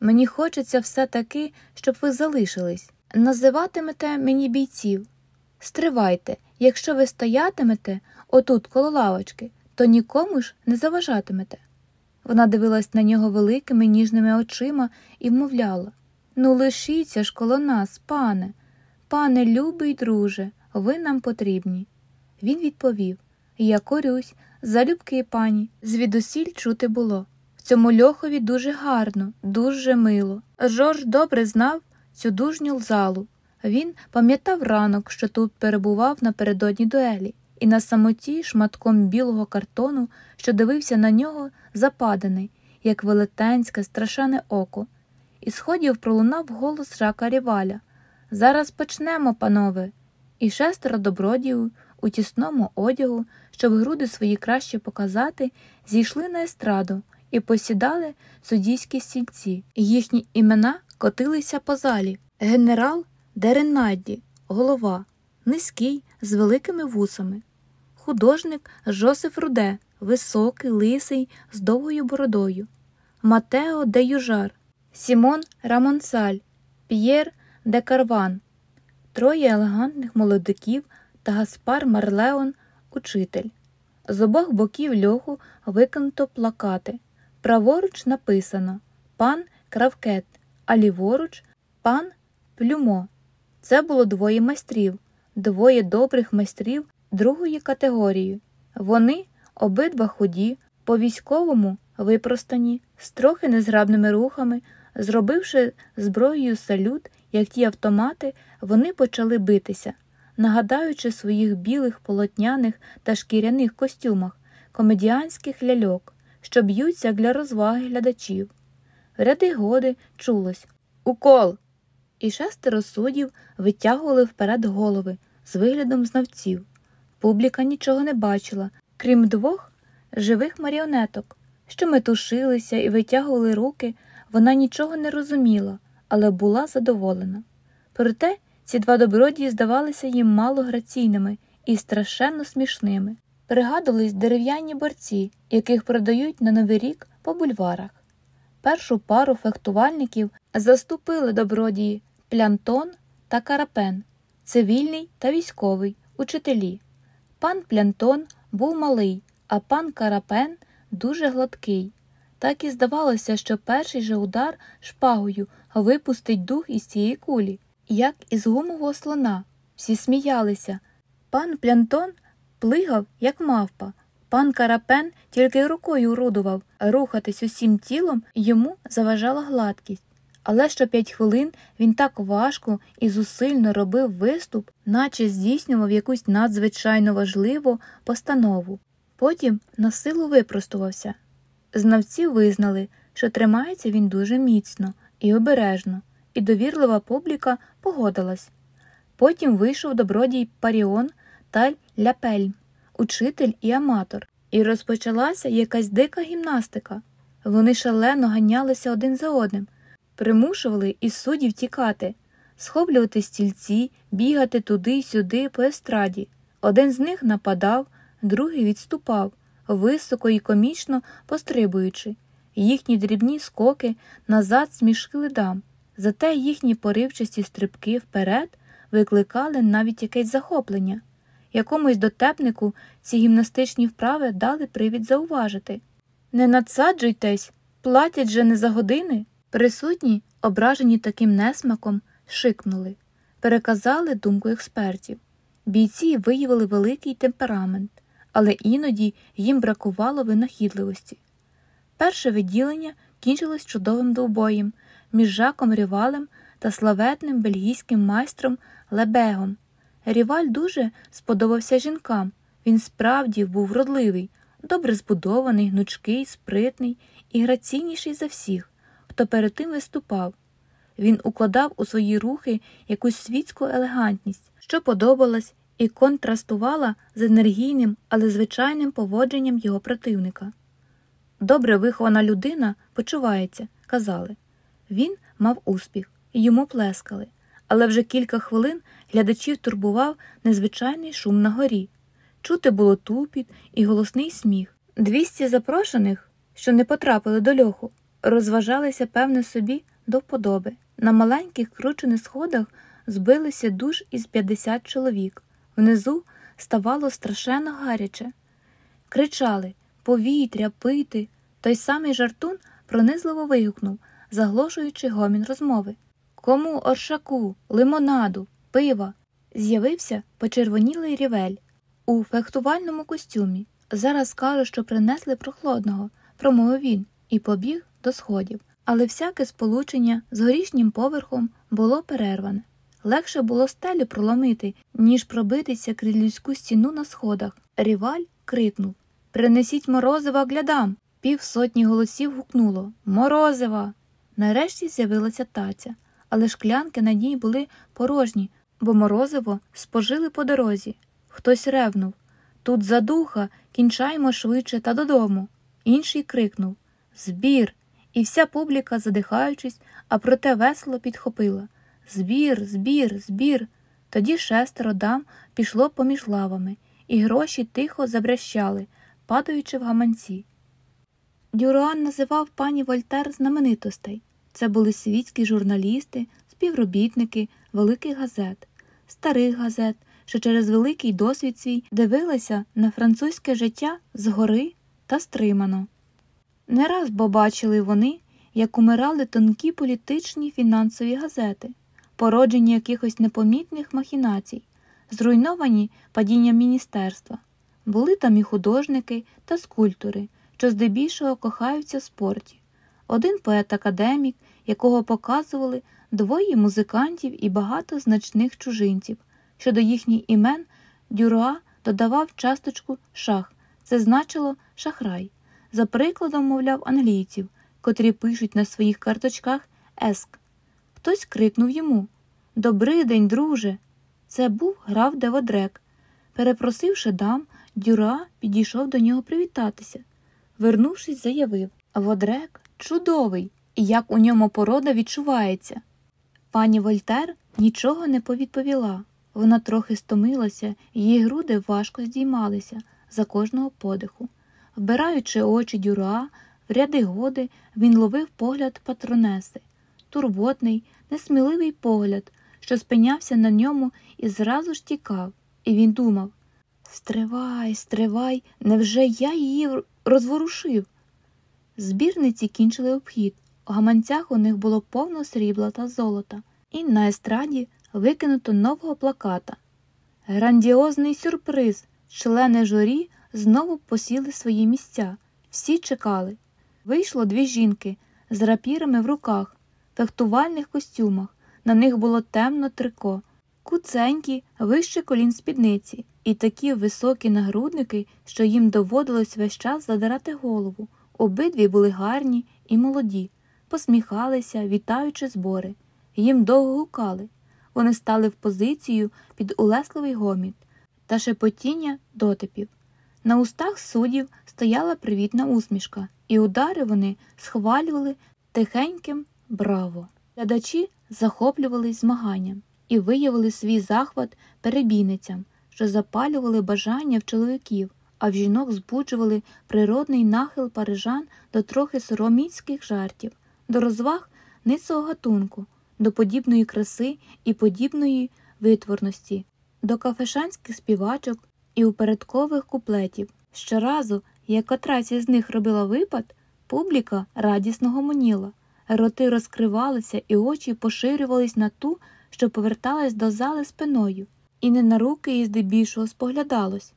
Мені хочеться все таки, щоб ви залишились. Називатимете мені бійців. Стривайте, якщо ви стоятимете отут коло лавочки, то нікому ж не заважатимете. Вона дивилась на нього великими ніжними очима і вмовляла Ну, лишіться ж коло нас, пане, пане любий друже, ви нам потрібні. Він відповів Я корюсь, залюбки, пані, звідусіль чути було. В цьому льохові дуже гарно, дуже мило. Жорж добре знав цю дужню залу. Він пам'ятав ранок, що тут перебував напередодні дуелі, і на самоті шматком білого картону, що дивився на нього, западений, як велетенське, страшене око. І сходів пролунав голос жака Ріваля Зараз почнемо, панове. І шестеро добродіїв у тісному одягу, щоб груди свої краще показати, зійшли на естраду і посідали суддійські стільці. Їхні імена котилися по залі. Генерал Де Ренальді, голова, низький, з великими вусами, художник Жосиф Руде, високий, лисий, з довгою бородою, Матео де Южар, Сімон Рамонсаль, П'єр де Карван, троє елегантних молодиків та Гаспар Марлеон, учитель. З обох боків льоху викинуто плакати. Праворуч написано Пан Кравкет, а ліворуч пан Плюмо. Це було двоє майстрів, двоє добрих майстрів другої категорії. Вони обидва ході, по військовому випростані, з трохи незграбними рухами, зробивши зброєю салют, як ті автомати, вони почали битися, нагадаючи своїх білих полотняних та шкіряних костюмах, комедіанських ляльок, що б'ються для розваги глядачів. Ряди годи чулось Укол! І шестеро суддів витягували вперед голови з виглядом знавців. Публіка нічого не бачила, крім двох живих маріонеток, що метушилися і витягували руки, вона нічого не розуміла, але була задоволена. Проте ці два добродії здавалися їм мало граційними і страшенно смішними. Пригадувались дерев'яні борці, яких продають на Новий рік по бульварах. Першу пару фехтувальників заступили добродії Плянтон та Карапен, цивільний та військовий, учителі. Пан Плянтон був малий, а пан Карапен дуже гладкий. Так і здавалося, що перший же удар шпагою випустить дух із цієї кулі, як із гумового слона. Всі сміялися. Пан Плянтон плигав, як мавпа. Пан Карапен тільки рукою орудував, рухатись усім тілом йому заважала гладкість. Але що п'ять хвилин він так важко і зусильно робив виступ, наче здійснював якусь надзвичайно важливу постанову. Потім на силу випростувався. Знавці визнали, що тримається він дуже міцно і обережно, і довірлива публіка погодилась. Потім вийшов добродій Паріон та Ляпельм, учитель і аматор, і розпочалася якась дика гімнастика. Вони шалено ганялися один за одним, примушували із суддів тікати, схоплювати стільці, бігати туди й сюди по естраді. Один з них нападав, другий відступав, високо і комічно пострибуючи. Їхні дрібні скоки назад смішили дам, зате їхні поривчасті стрибки вперед викликали навіть якесь захоплення. Якомусь дотепнику ці гімнастичні вправи дали привід зауважити. Не надсаджуйтесь, платять же не за години. Присутні, ображені таким несмаком, шикнули, переказали думку експертів. Бійці виявили великий темперамент, але іноді їм бракувало винахідливості. Перше відділення кінчилось чудовим довбоєм між Жаком Рівалем та славетним бельгійським майстром Лебегом. Ріваль дуже сподобався жінкам. Він справді був вродливий, добре збудований, гнучкий, спритний і граційніший за всіх, хто перед тим виступав. Він укладав у свої рухи якусь світську елегантність, що подобалась і контрастувала з енергійним, але звичайним поводженням його противника. Добре вихована людина почувається, казали. Він мав успіх, йому плескали, але вже кілька хвилин глядачів турбував незвичайний шум на горі. Чути було тупіт і голосний сміх. Двісті запрошених, що не потрапили до льоху, розважалися, певне, собі до вподоби. На маленьких кручених сходах збилися душ із 50 чоловік. Внизу ставало страшенно гаряче. Кричали повітря, пити. Той самий жартун пронизливо вигукнув, заглошуючи гомін розмови. Кому оршаку, лимонаду, пива? З'явився почервонілий рівель у фехтувальному костюмі. Зараз скажу, що принесли прохолодного, промовив він, і побіг до сходів. Але всяке сполучення з горішнім поверхом було перерване. Легше було стелю проломити, ніж пробитися крізь людську стіну на сходах. Ріваль крикнув Принесіть морозива глядам. Півсотні голосів гукнуло Морозива. Нарешті з'явилася таця, але шклянки на ній були порожні, бо морозиво спожили по дорозі. Хтось ревнув Тут задуха, кінчаємо швидше та додому. Інший крикнув Збір. І вся публіка, задихаючись, а проте весело підхопила Збір, збір, збір. Тоді шестеро дам пішло поміж лавами, і гроші тихо забрящали, падаючи в гаманці. Дюруан називав пані Вольтер знаменитостей. Це були світські журналісти, співробітники великих газет. старих газет, що через великий досвід свій дивилися на французьке життя згори та стримано. Не раз побачили вони, як умирали тонкі політичні фінансові газети, породжені якихось непомітних махінацій, зруйновані падінням міністерства. Були там і художники та скульптори, що здебільшого кохаються в спорті. Один поет-академік, якого показували двоє музикантів і багато значних чужинців. Щодо їхніх імен Дюруа додавав часточку шах, це значило шахрай, за прикладом, мовляв, англійців, котрі пишуть на своїх карточках еск. Хтось крикнув йому Добрий день, друже. Це був граф Деводрек. Перепросивши дам, Дюра підійшов до нього привітатися. Вернувшись, заявив Водрек чудовий, і як у ньому порода відчувається. Пані Вольтер нічого не повідповіла. Вона трохи стомилася, її груди важко здіймалися за кожного подиху. Вбираючи очі дюра, в ряди годи він ловив погляд патронеси, турботний, несміливий погляд, що спинявся на ньому і зразу ж тікав, і він думав Стривай, стривай, невже я її розворушив? Збірниці кінчили обхід, у гаманцях у них було повно срібла та золота, і на естраді викинуто нового плаката. Грандіозний сюрприз! Члени журі знову посіли свої місця. Всі чекали. Вийшло дві жінки з рапірами в руках, фехтувальних костюмах. На них було темно трико, куценькі, вище колін спідниці, і такі високі нагрудники, що їм доводилось весь час задирати голову. Обидві були гарні і молоді, посміхалися, вітаючи збори. Їм довго гукали. Вони стали в позицію під улесливий гоміт та шепотіння дотипів. На устах суддів стояла привітна усмішка, і удари вони схвалювали тихеньким браво. Глядачі захоплювались змаганням і виявили свій захват перебійницям, що запалювали бажання в чоловіків, а в жінок збуджували природний нахил парижан до трохи сороміцьких жартів, до розваг ницого гатунку, до подібної краси і подібної витворності, до кафешанських співачок і упередкових куплетів. Щоразу, як котрась із них робила випад, публіка радісно гомоніла, роти розкривалися і очі поширювались на ту, що поверталась до зали спиною, і не на руки їй здебільшого споглядалось.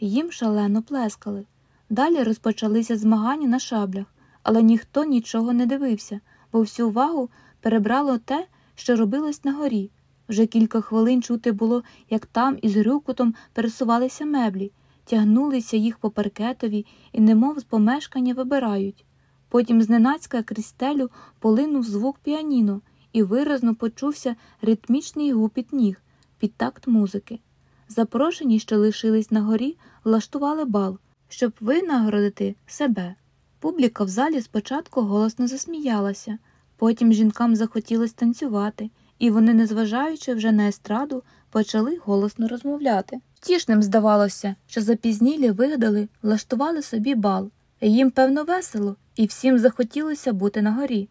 Їм шалено плескали. Далі розпочалися змагання на шаблях, але ніхто нічого не дивився, бо всю увагу перебрало те, що робилось на горі. Вже кілька хвилин чути було, як там із грюкотом пересувалися меблі, тягнулися їх по паркетові і, немов з помешкання, вибирають. Потім зненацька крізь стелю полинув звук піаніно і виразно почувся ритмічний гупіт ніг під такт музики. Запрошені, що лишились на горі, влаштували бал, щоб винагородити себе. Публіка в залі спочатку голосно засміялася, потім жінкам захотілося танцювати, і вони, незважаючи вже на естраду, почали голосно розмовляти. Втішним здавалося, що запізнілі вигадали, влаштували собі бал. Їм, певно, весело, і всім захотілося бути на горі.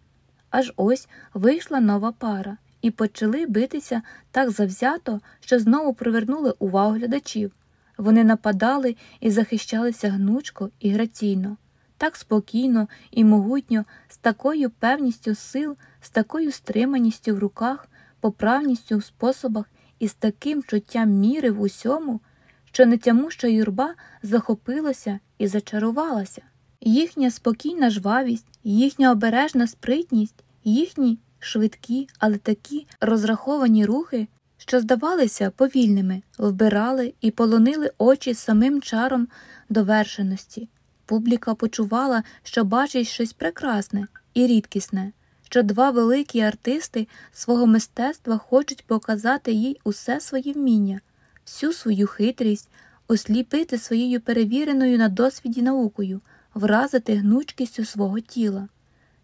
Аж ось вийшла нова пара і почали битися так завзято, що знову привернули увагу глядачів. Вони нападали і захищалися гнучко і граційно, так спокійно і могутньо, з такою певністю сил, з такою стриманістю в руках, поправністю в способах і з таким чуттям міри в усьому, що нетямуща юрба захопилася і зачарувалася. Їхня спокійна жвавість, їхня обережна спритність, їхні швидкі, але такі розраховані рухи, що здавалися повільними, вбирали і полонили очі самим чаром довершеності. Публіка почувала, що бачить щось прекрасне і рідкісне, що два великі артисти свого мистецтва хочуть показати їй усе своє вміння, всю свою хитрість, осліпити своєю перевіреною на досвіді наукою, вразити гнучкістю свого тіла.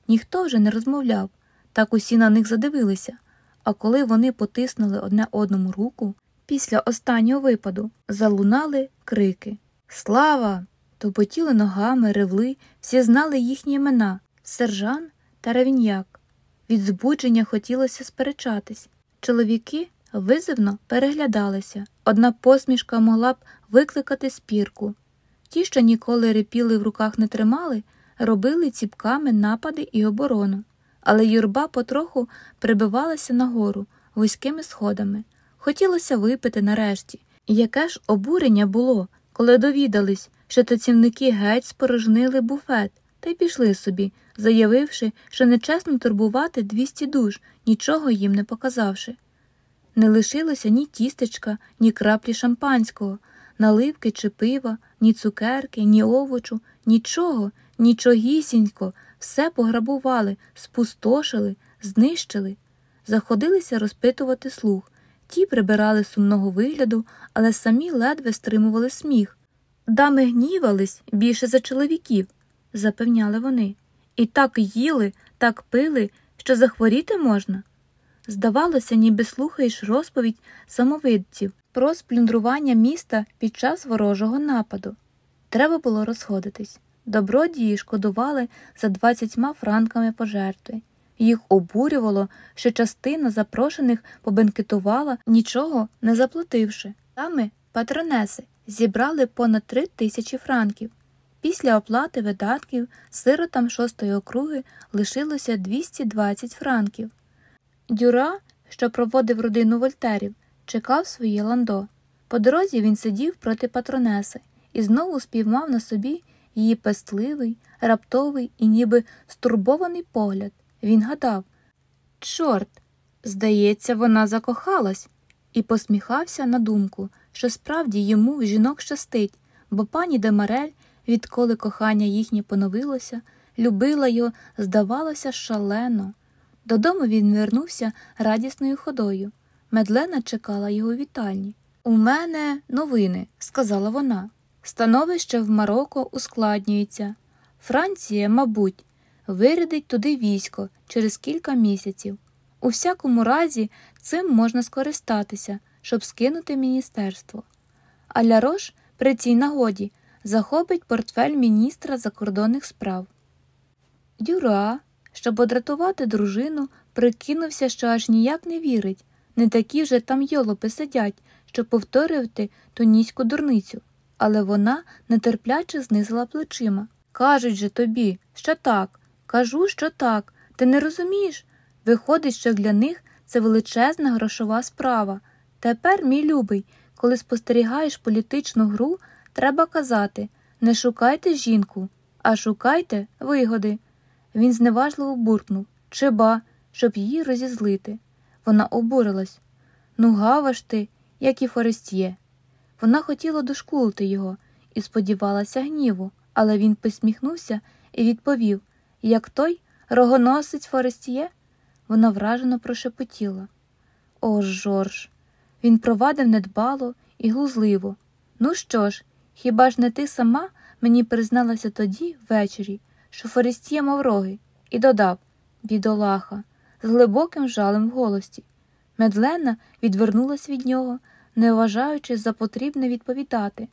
Ніхто вже не розмовляв, так усі на них задивилися, а коли вони потиснули одне одному руку, після останнього випаду залунали крики Слава! Топотіли ногами, ревли, всі знали їхні імена сержан та ревіньяк. Від збудження хотілося сперечатись. Чоловіки визивно переглядалися. Одна посмішка могла б викликати спірку. Ті, що ніколи репіли в руках не тримали, робили ціпками напади і оборону, але юрба потроху прибивалася нагору вузькими сходами. Хотілося випити нарешті. Яке ж обурення було, коли довідались, що тацівники геть спорожнили буфет та й пішли собі, заявивши, що нечесно турбувати 200 душ, нічого їм не показавши. Не лишилося ні тістечка, ні краплі шампанського, наливки чи пива, ні цукерки, ні овочу, нічого, нічогісінько, все пограбували, спустошили, знищили. Заходилися розпитувати слух. Ті прибирали сумного вигляду, але самі ледве стримували сміх. Дами гнівались більше за чоловіків, запевняли вони, і так їли, так пили, що захворіти можна. Здавалося, ніби слухаєш розповідь самовидців про сплюндрування міста під час ворожого нападу. Треба було розходитись. Добродії шкодували за двадцятьма франками пожертви. Їх обурювало, що частина запрошених побенкетувала, нічого не заплативши. Саме патронеси зібрали понад три тисячі франків. Після оплати видатків сиротам шостої округи лишилося 220 франків. Дюра, що проводив родину вольтерів, чекав своє ландо. По дорозі він сидів проти патронеси і знову спіймав на собі її пестливий, раптовий і ніби стурбований погляд. Він гадав Чорт, здається, вона закохалась, і посміхався на думку, що справді йому жінок щастить, бо пані Демарель, відколи кохання їхнє поновилося, любила його, здавалося, шалено. Додому він вернувся радісною ходою. Медлена чекала його вітальні. У мене новини, сказала вона. Становище в Марокко ускладнюється. Франція, мабуть, вирядить туди військо через кілька місяців. У всякому разі, цим можна скористатися, щоб скинути міністерство. А Лярош при цій нагоді захопить портфель міністра закордонних справ. Дюра, щоб одратувати дружину, прикинувся, що аж ніяк не вірить, не такі вже там йолопи сидять, щоб повторювати ту ніську дурницю, але вона нетерпляче знизила плечима. Кажуть же тобі, що так, кажу, що так, ти не розумієш. Виходить, що для них це величезна грошова справа. Тепер, мій любий, коли спостерігаєш політичну гру, треба казати не шукайте жінку, а шукайте вигоди. Він зневажливо буркнув чи щоб її розізлити. Вона обурилась. Ну, гава ж ти, як і Форестіє. Вона хотіла дошкулити його і сподівалася гніву, але він посміхнувся і відповів як той рогоносець Форестіє. Вона вражено прошепотіла. О, Жорж! Він провадив недбало і глузливо. Ну що ж, хіба ж не ти сама мені призналася тоді, ввечері, що Форестіє мав роги, і додав бідолаха, з глибоким жалем в голосі. Медлена відвернулась від нього, не вважаючи за потрібне відповідати.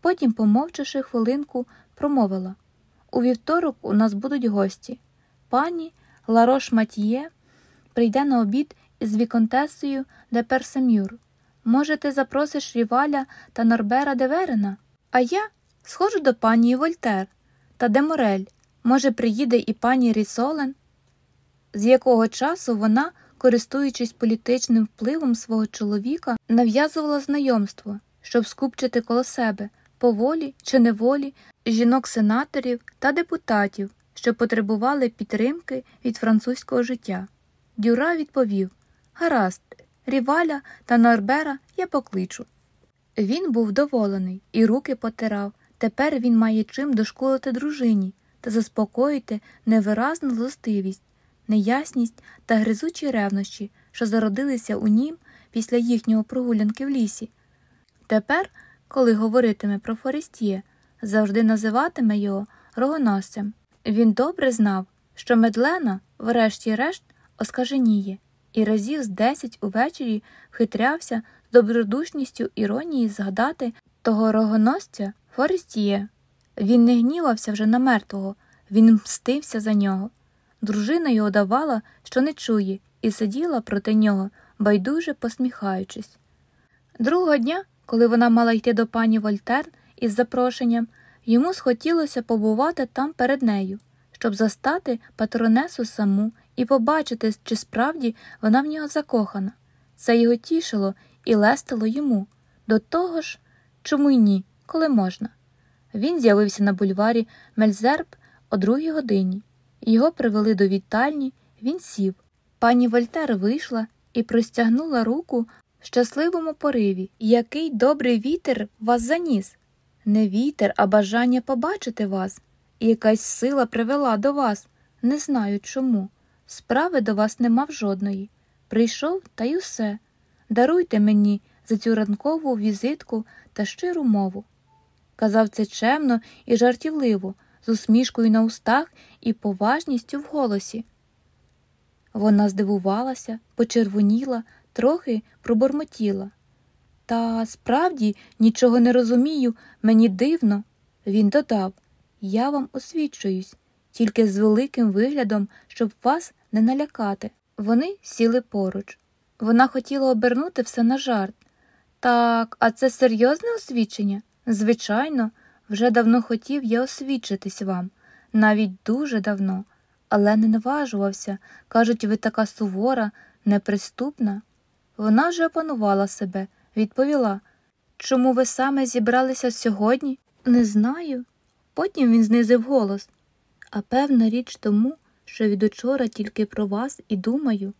Потім, помовчавши хвилинку, промовила У вівторок у нас будуть гості. Пані Ларош Матіє прийде на обід із віконтесою де Персемюр. Може, ти запросиш Ріваля та Норбера де Верена? А я схожу до пані Вольтер та де Морель. Може, приїде і пані Рісолен? З якого часу вона, користуючись політичним впливом свого чоловіка, нав'язувала знайомство, щоб скупчити коло себе по волі чи неволі жінок-сенаторів та депутатів, що потребували підтримки від французького життя. Дюра відповів Гаразд, ріваля та Норбера я покличу. Він був доволений і руки потирав. Тепер він має чим дошколити дружині та заспокоїти невиразну злостивість, неясність та гризучі ревнощі, що зародилися у нім після їхнього прогулянки в лісі. Тепер, коли говоритиме про Форестіє, завжди називатиме його рогоносцем. Він добре знав, що Медлена, врешті-решт, оскаженіє, і разів з десять увечері вхитрявся добродушністю іронії згадати того рогоносця Форестіє. Він не гнівався вже на мертвого, він мстився за нього. Дружина його давала, що не чує, і сиділа проти нього, байдуже посміхаючись. Другого дня, коли вона мала йти до пані Вольтерн із запрошенням, йому схотілося побувати там перед нею, щоб застати патронесу саму і побачити, чи справді вона в нього закохана. Це його тішило і лестило йому. До того ж, чому й ні, коли можна. Він з'явився на бульварі Мельзерб о другій годині. Його привели до вітальні, він сів. Пані Вольтер вийшла і простягнула руку в щасливому пориві. Який добрий вітер вас заніс. Не вітер, а бажання побачити вас. І якась сила привела до вас. Не знаю чому. Справи до вас не мав жодної. Прийшов та й усе. Даруйте мені за цю ранкову візитку та щиру мову. Казав це чемно і жартівливо, з усмішкою на устах і поважністю в голосі. Вона здивувалася, почервоніла, трохи пробормотіла. Та справді нічого не розумію, мені дивно. Він додав Я вам освічуюсь, тільки з великим виглядом, щоб вас не налякати. Вони сіли поруч. Вона хотіла обернути все на жарт. Так, а це серйозне освічення? Звичайно, вже давно хотів я освідчитись вам, навіть дуже давно, але не наважувався. Кажуть, ви така сувора, неприступна. Вона вже опанувала себе, відповіла чому ви саме зібралися сьогодні? Не знаю. Потім він знизив голос. А певна річ тому, що від учора тільки про вас і думаю.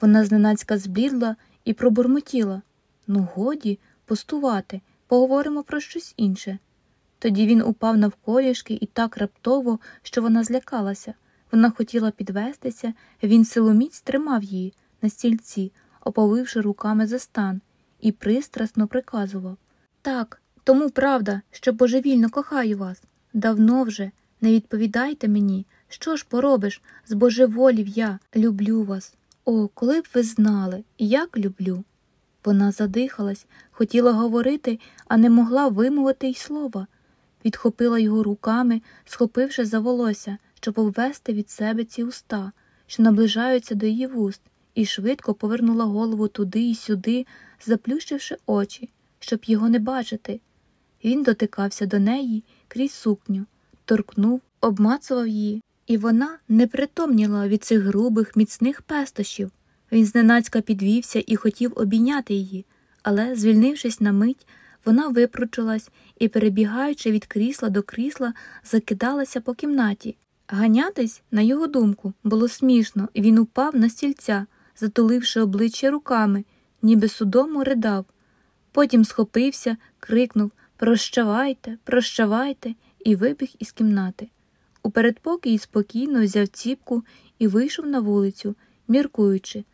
Вона зненацька зблідла і пробурмотіла. Ну, годі, пустувати, поговоримо про щось інше. Тоді він упав навколішки і так раптово, що вона злякалася. Вона хотіла підвестися, він силоміць тримав її на стільці, оповивши руками за стан, і пристрасно приказував Так, тому правда, що божевільно кохаю вас. Давно вже не відповідайте мені, що ж поробиш, збожеволів я, люблю вас. О, коли б ви знали, як люблю. Вона задихалась, хотіла говорити, а не могла вимовити й слова. Відхопила його руками, схопивши за волосся, щоб обвести від себе ці уста, що наближаються до її вуст, і швидко повернула голову туди й сюди, заплющивши очі, щоб його не бачити. Він дотикався до неї крізь сукню, торкнув, обмацував її, і вона не притомніла від цих грубих, міцних пестощів. Він зненацька підвівся і хотів обійняти її, але, звільнившись на мить, вона випручилась і, перебігаючи від крісла до крісла, закидалася по кімнаті. Ганятись, на його думку, було смішно, і він упав на стільця, затуливши обличчя руками, ніби судому ридав. Потім схопився, крикнув Прощавайте, прощавайте, і вибіг із кімнати. У передпокій спокійно взяв ціпку і вийшов на вулицю, міркуючи.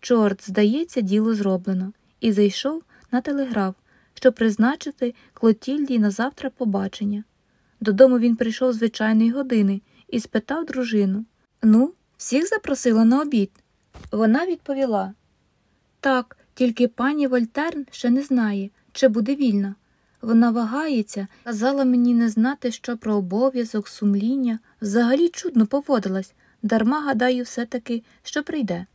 Чорт, здається, діло зроблено, і зайшов на телеграф, щоб призначити Клотільді на завтра побачення. Додому він прийшов звичайної години і спитав дружину Ну, всіх запросила на обід. Вона відповіла Так, тільки пані Вольтерн ще не знає, чи буде вільна. Вона вагається, казала мені не знати, що про обов'язок, сумління, взагалі чудно поводилась, дарма гадаю, все таки, що прийде.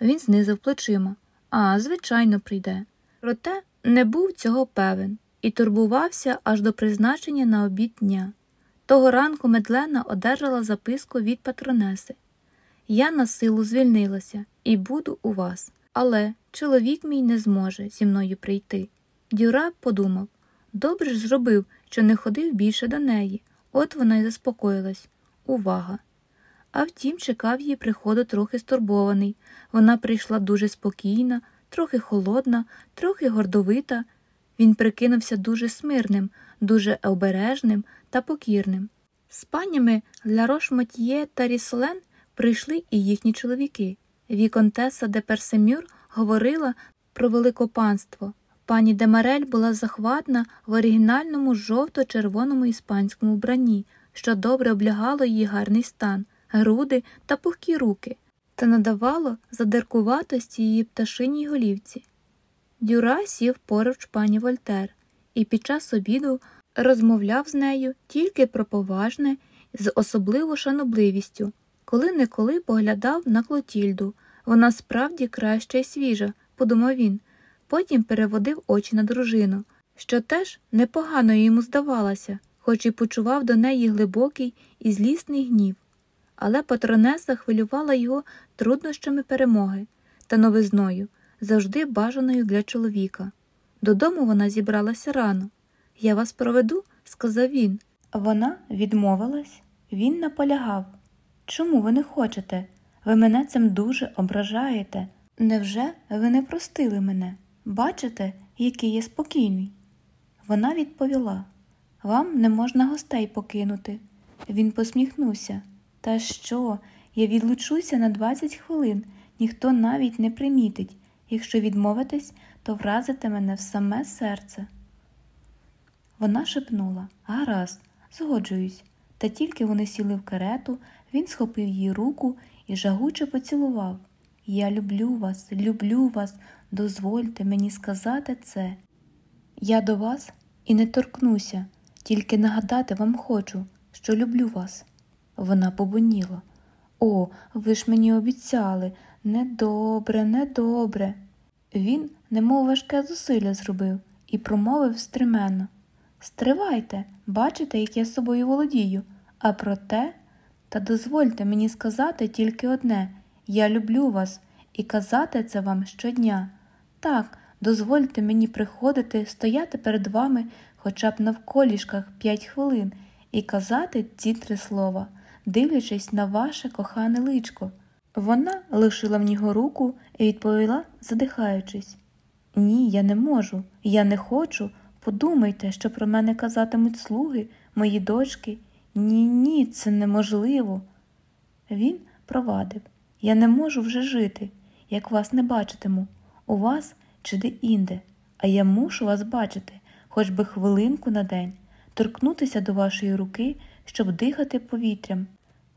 Він знизив плечима. А, звичайно, прийде. Проте не був цього певен і турбувався аж до призначення на обід дня. Того ранку Медлена одержала записку від патронеси. Я на силу звільнилася і буду у вас, але чоловік мій не зможе зі мною прийти. Дюра подумав добре ж зробив, що не ходив більше до неї, от вона й заспокоїлась. Увага! А втім, чекав її приходу трохи стурбований. Вона прийшла дуже спокійна, трохи холодна, трохи гордовита. Він прикинувся дуже смирним, дуже обережним та покірним. З панями Ларош Матьє та Рісолен прийшли і їхні чоловіки. Віконтеса де Персемюр говорила про великопанство. Пані Демарель була захватна в оригінальному жовто-червоному іспанському вбранні, що добре облягало її гарний стан груди та пухкі руки, та надавало задеркуватості її пташиній голівці. Дюра сів поруч пані Вольтер і під час обіду розмовляв з нею тільки про поважне з особливо шанобливістю, коли неколи поглядав на Клотільду. Вона справді краща й свіжа, подумав він. Потім переводив очі на дружину, що теж непогано йому здавалося, хоч і почував до неї глибокий і злісний гнів. Але патронеса хвилювала його труднощами перемоги та новизною, завжди бажаною для чоловіка. Додому вона зібралася рано. Я вас проведу, сказав він. Вона відмовилась, він наполягав. Чому ви не хочете? Ви мене цим дуже ображаєте. Невже ви не простили мене? Бачите, який я спокійний? Вона відповіла Вам не можна гостей покинути. Він посміхнувся. Та що? Я відлучуся на 20 хвилин, ніхто навіть не примітить. Якщо відмовитись, то вразите мене в саме серце. Вона шепнула Гаразд, згоджуюсь. Та тільки вони сіли в карету, він схопив її руку і жагуче поцілував. Я люблю вас, люблю вас, дозвольте мені сказати це. Я до вас і не торкнуся, тільки нагадати вам хочу, що люблю вас. Вона побоніла. О, ви ж мені обіцяли недобре, недобре. Він, немов важке зусилля зробив і промовив стрименно Стривайте, бачите, як я собою володію, а проте, та дозвольте мені сказати тільки одне я люблю вас і казати це вам щодня. Так, дозвольте мені приходити, стояти перед вами хоча б навколішках п'ять хвилин і казати ці три слова, дивлячись на ваше кохане личко. Вона лишила в нього руку і відповіла, задихаючись Ні, я не можу, я не хочу. Подумайте, що про мене казатимуть слуги, мої дочки. Ні, ні, це неможливо. Він провадив Я не можу вже жити, як вас не бачитиму, у вас чи де інде, а я мушу вас бачити, хоч би хвилинку на день, торкнутися до вашої руки, щоб дихати повітрям,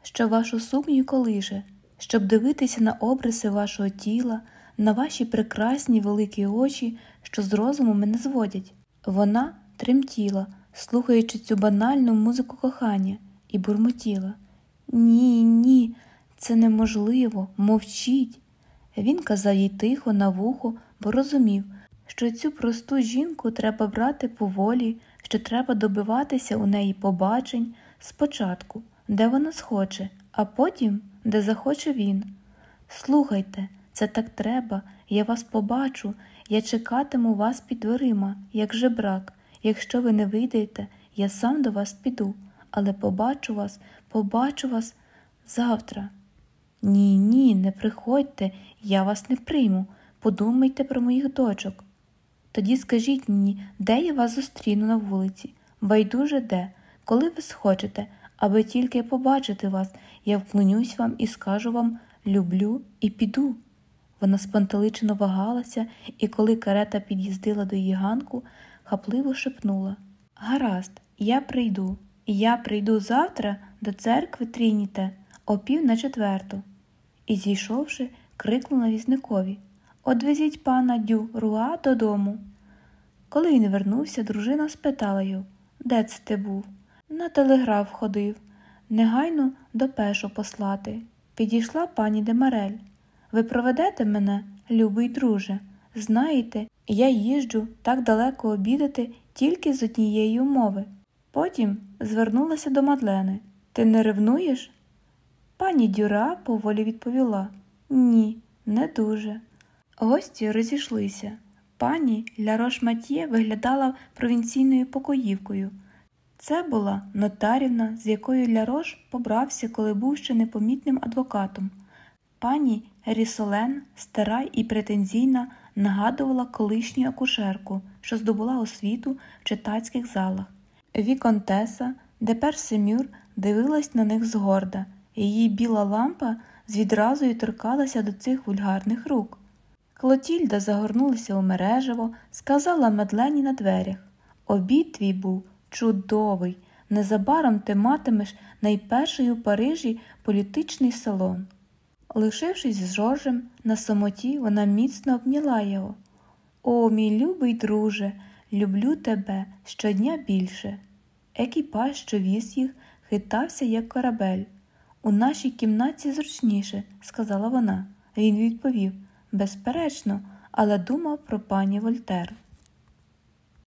що вашу сукню колиже, щоб дивитися на обриси вашого тіла, на ваші прекрасні великі очі, що з розуму мене зводять. Вона тремтіла, слухаючи цю банальну музику кохання, і бурмотіла. Ні, ні, це неможливо, мовчіть. Він казав їй тихо на вухо, бо розумів, що цю просту жінку треба брати поволі, що треба добиватися у неї побачень спочатку, де вона схоче, а потім, де захоче він. Слухайте, це так треба, я вас побачу, я чекатиму вас під дверима, як жебрак. Якщо ви не вийдете, я сам до вас піду, але побачу вас, побачу вас завтра. Ні, ні, не приходьте, я вас не прийму. Подумайте про моїх дочок. Тоді скажіть мені, де я вас зустріну на вулиці, байдуже де, коли ви схочете, аби тільки побачити вас, я вклонюсь вам і скажу вам люблю і піду. Вона спантеличено вагалася, і коли карета під'їздила до її ганку, хапливо шепнула Гаразд, я прийду, я прийду завтра до церкви Трініте, о пів на четверту. І, зійшовши, крикнула візникові Одвезіть пана дю руа додому. Коли він вернувся, дружина спитала його Де це ти був? На телеграф ходив, негайно до пешу послати. Підійшла пані Демарель. Ви проведете мене, любий друже. Знаєте, я їжджу так далеко обідати тільки з однієї умови. Потім звернулася до Мадлени. Ти не ревнуєш? Пані Дюра поволі відповіла Ні, не дуже. Гості розійшлися. Пані Лярош Матьє виглядала провінційною покоївкою. Це була нотарівна, з якою Лярош побрався, коли був ще непомітним адвокатом. Пані Рісолен, стара і претензійна, нагадувала колишню акушерку, що здобула освіту в читацьких залах. Віконтеса, де Персемюр дивилась на них згорда, її біла лампа з відразою торкалася до цих вульгарних рук. Клотільда загорнулася у мережево, сказала Медлені на дверях Обід твій був чудовий. Незабаром ти матимеш найперший у Парижі політичний салон. Лишившись з Жоржем на самоті, вона міцно обняла його. О, мій любий друже, люблю тебе щодня більше. Екіпаж, що віз їх, хитався, як корабель. У нашій кімнаті зручніше, сказала вона. Він відповів Безперечно, але думав про пані Вольтер.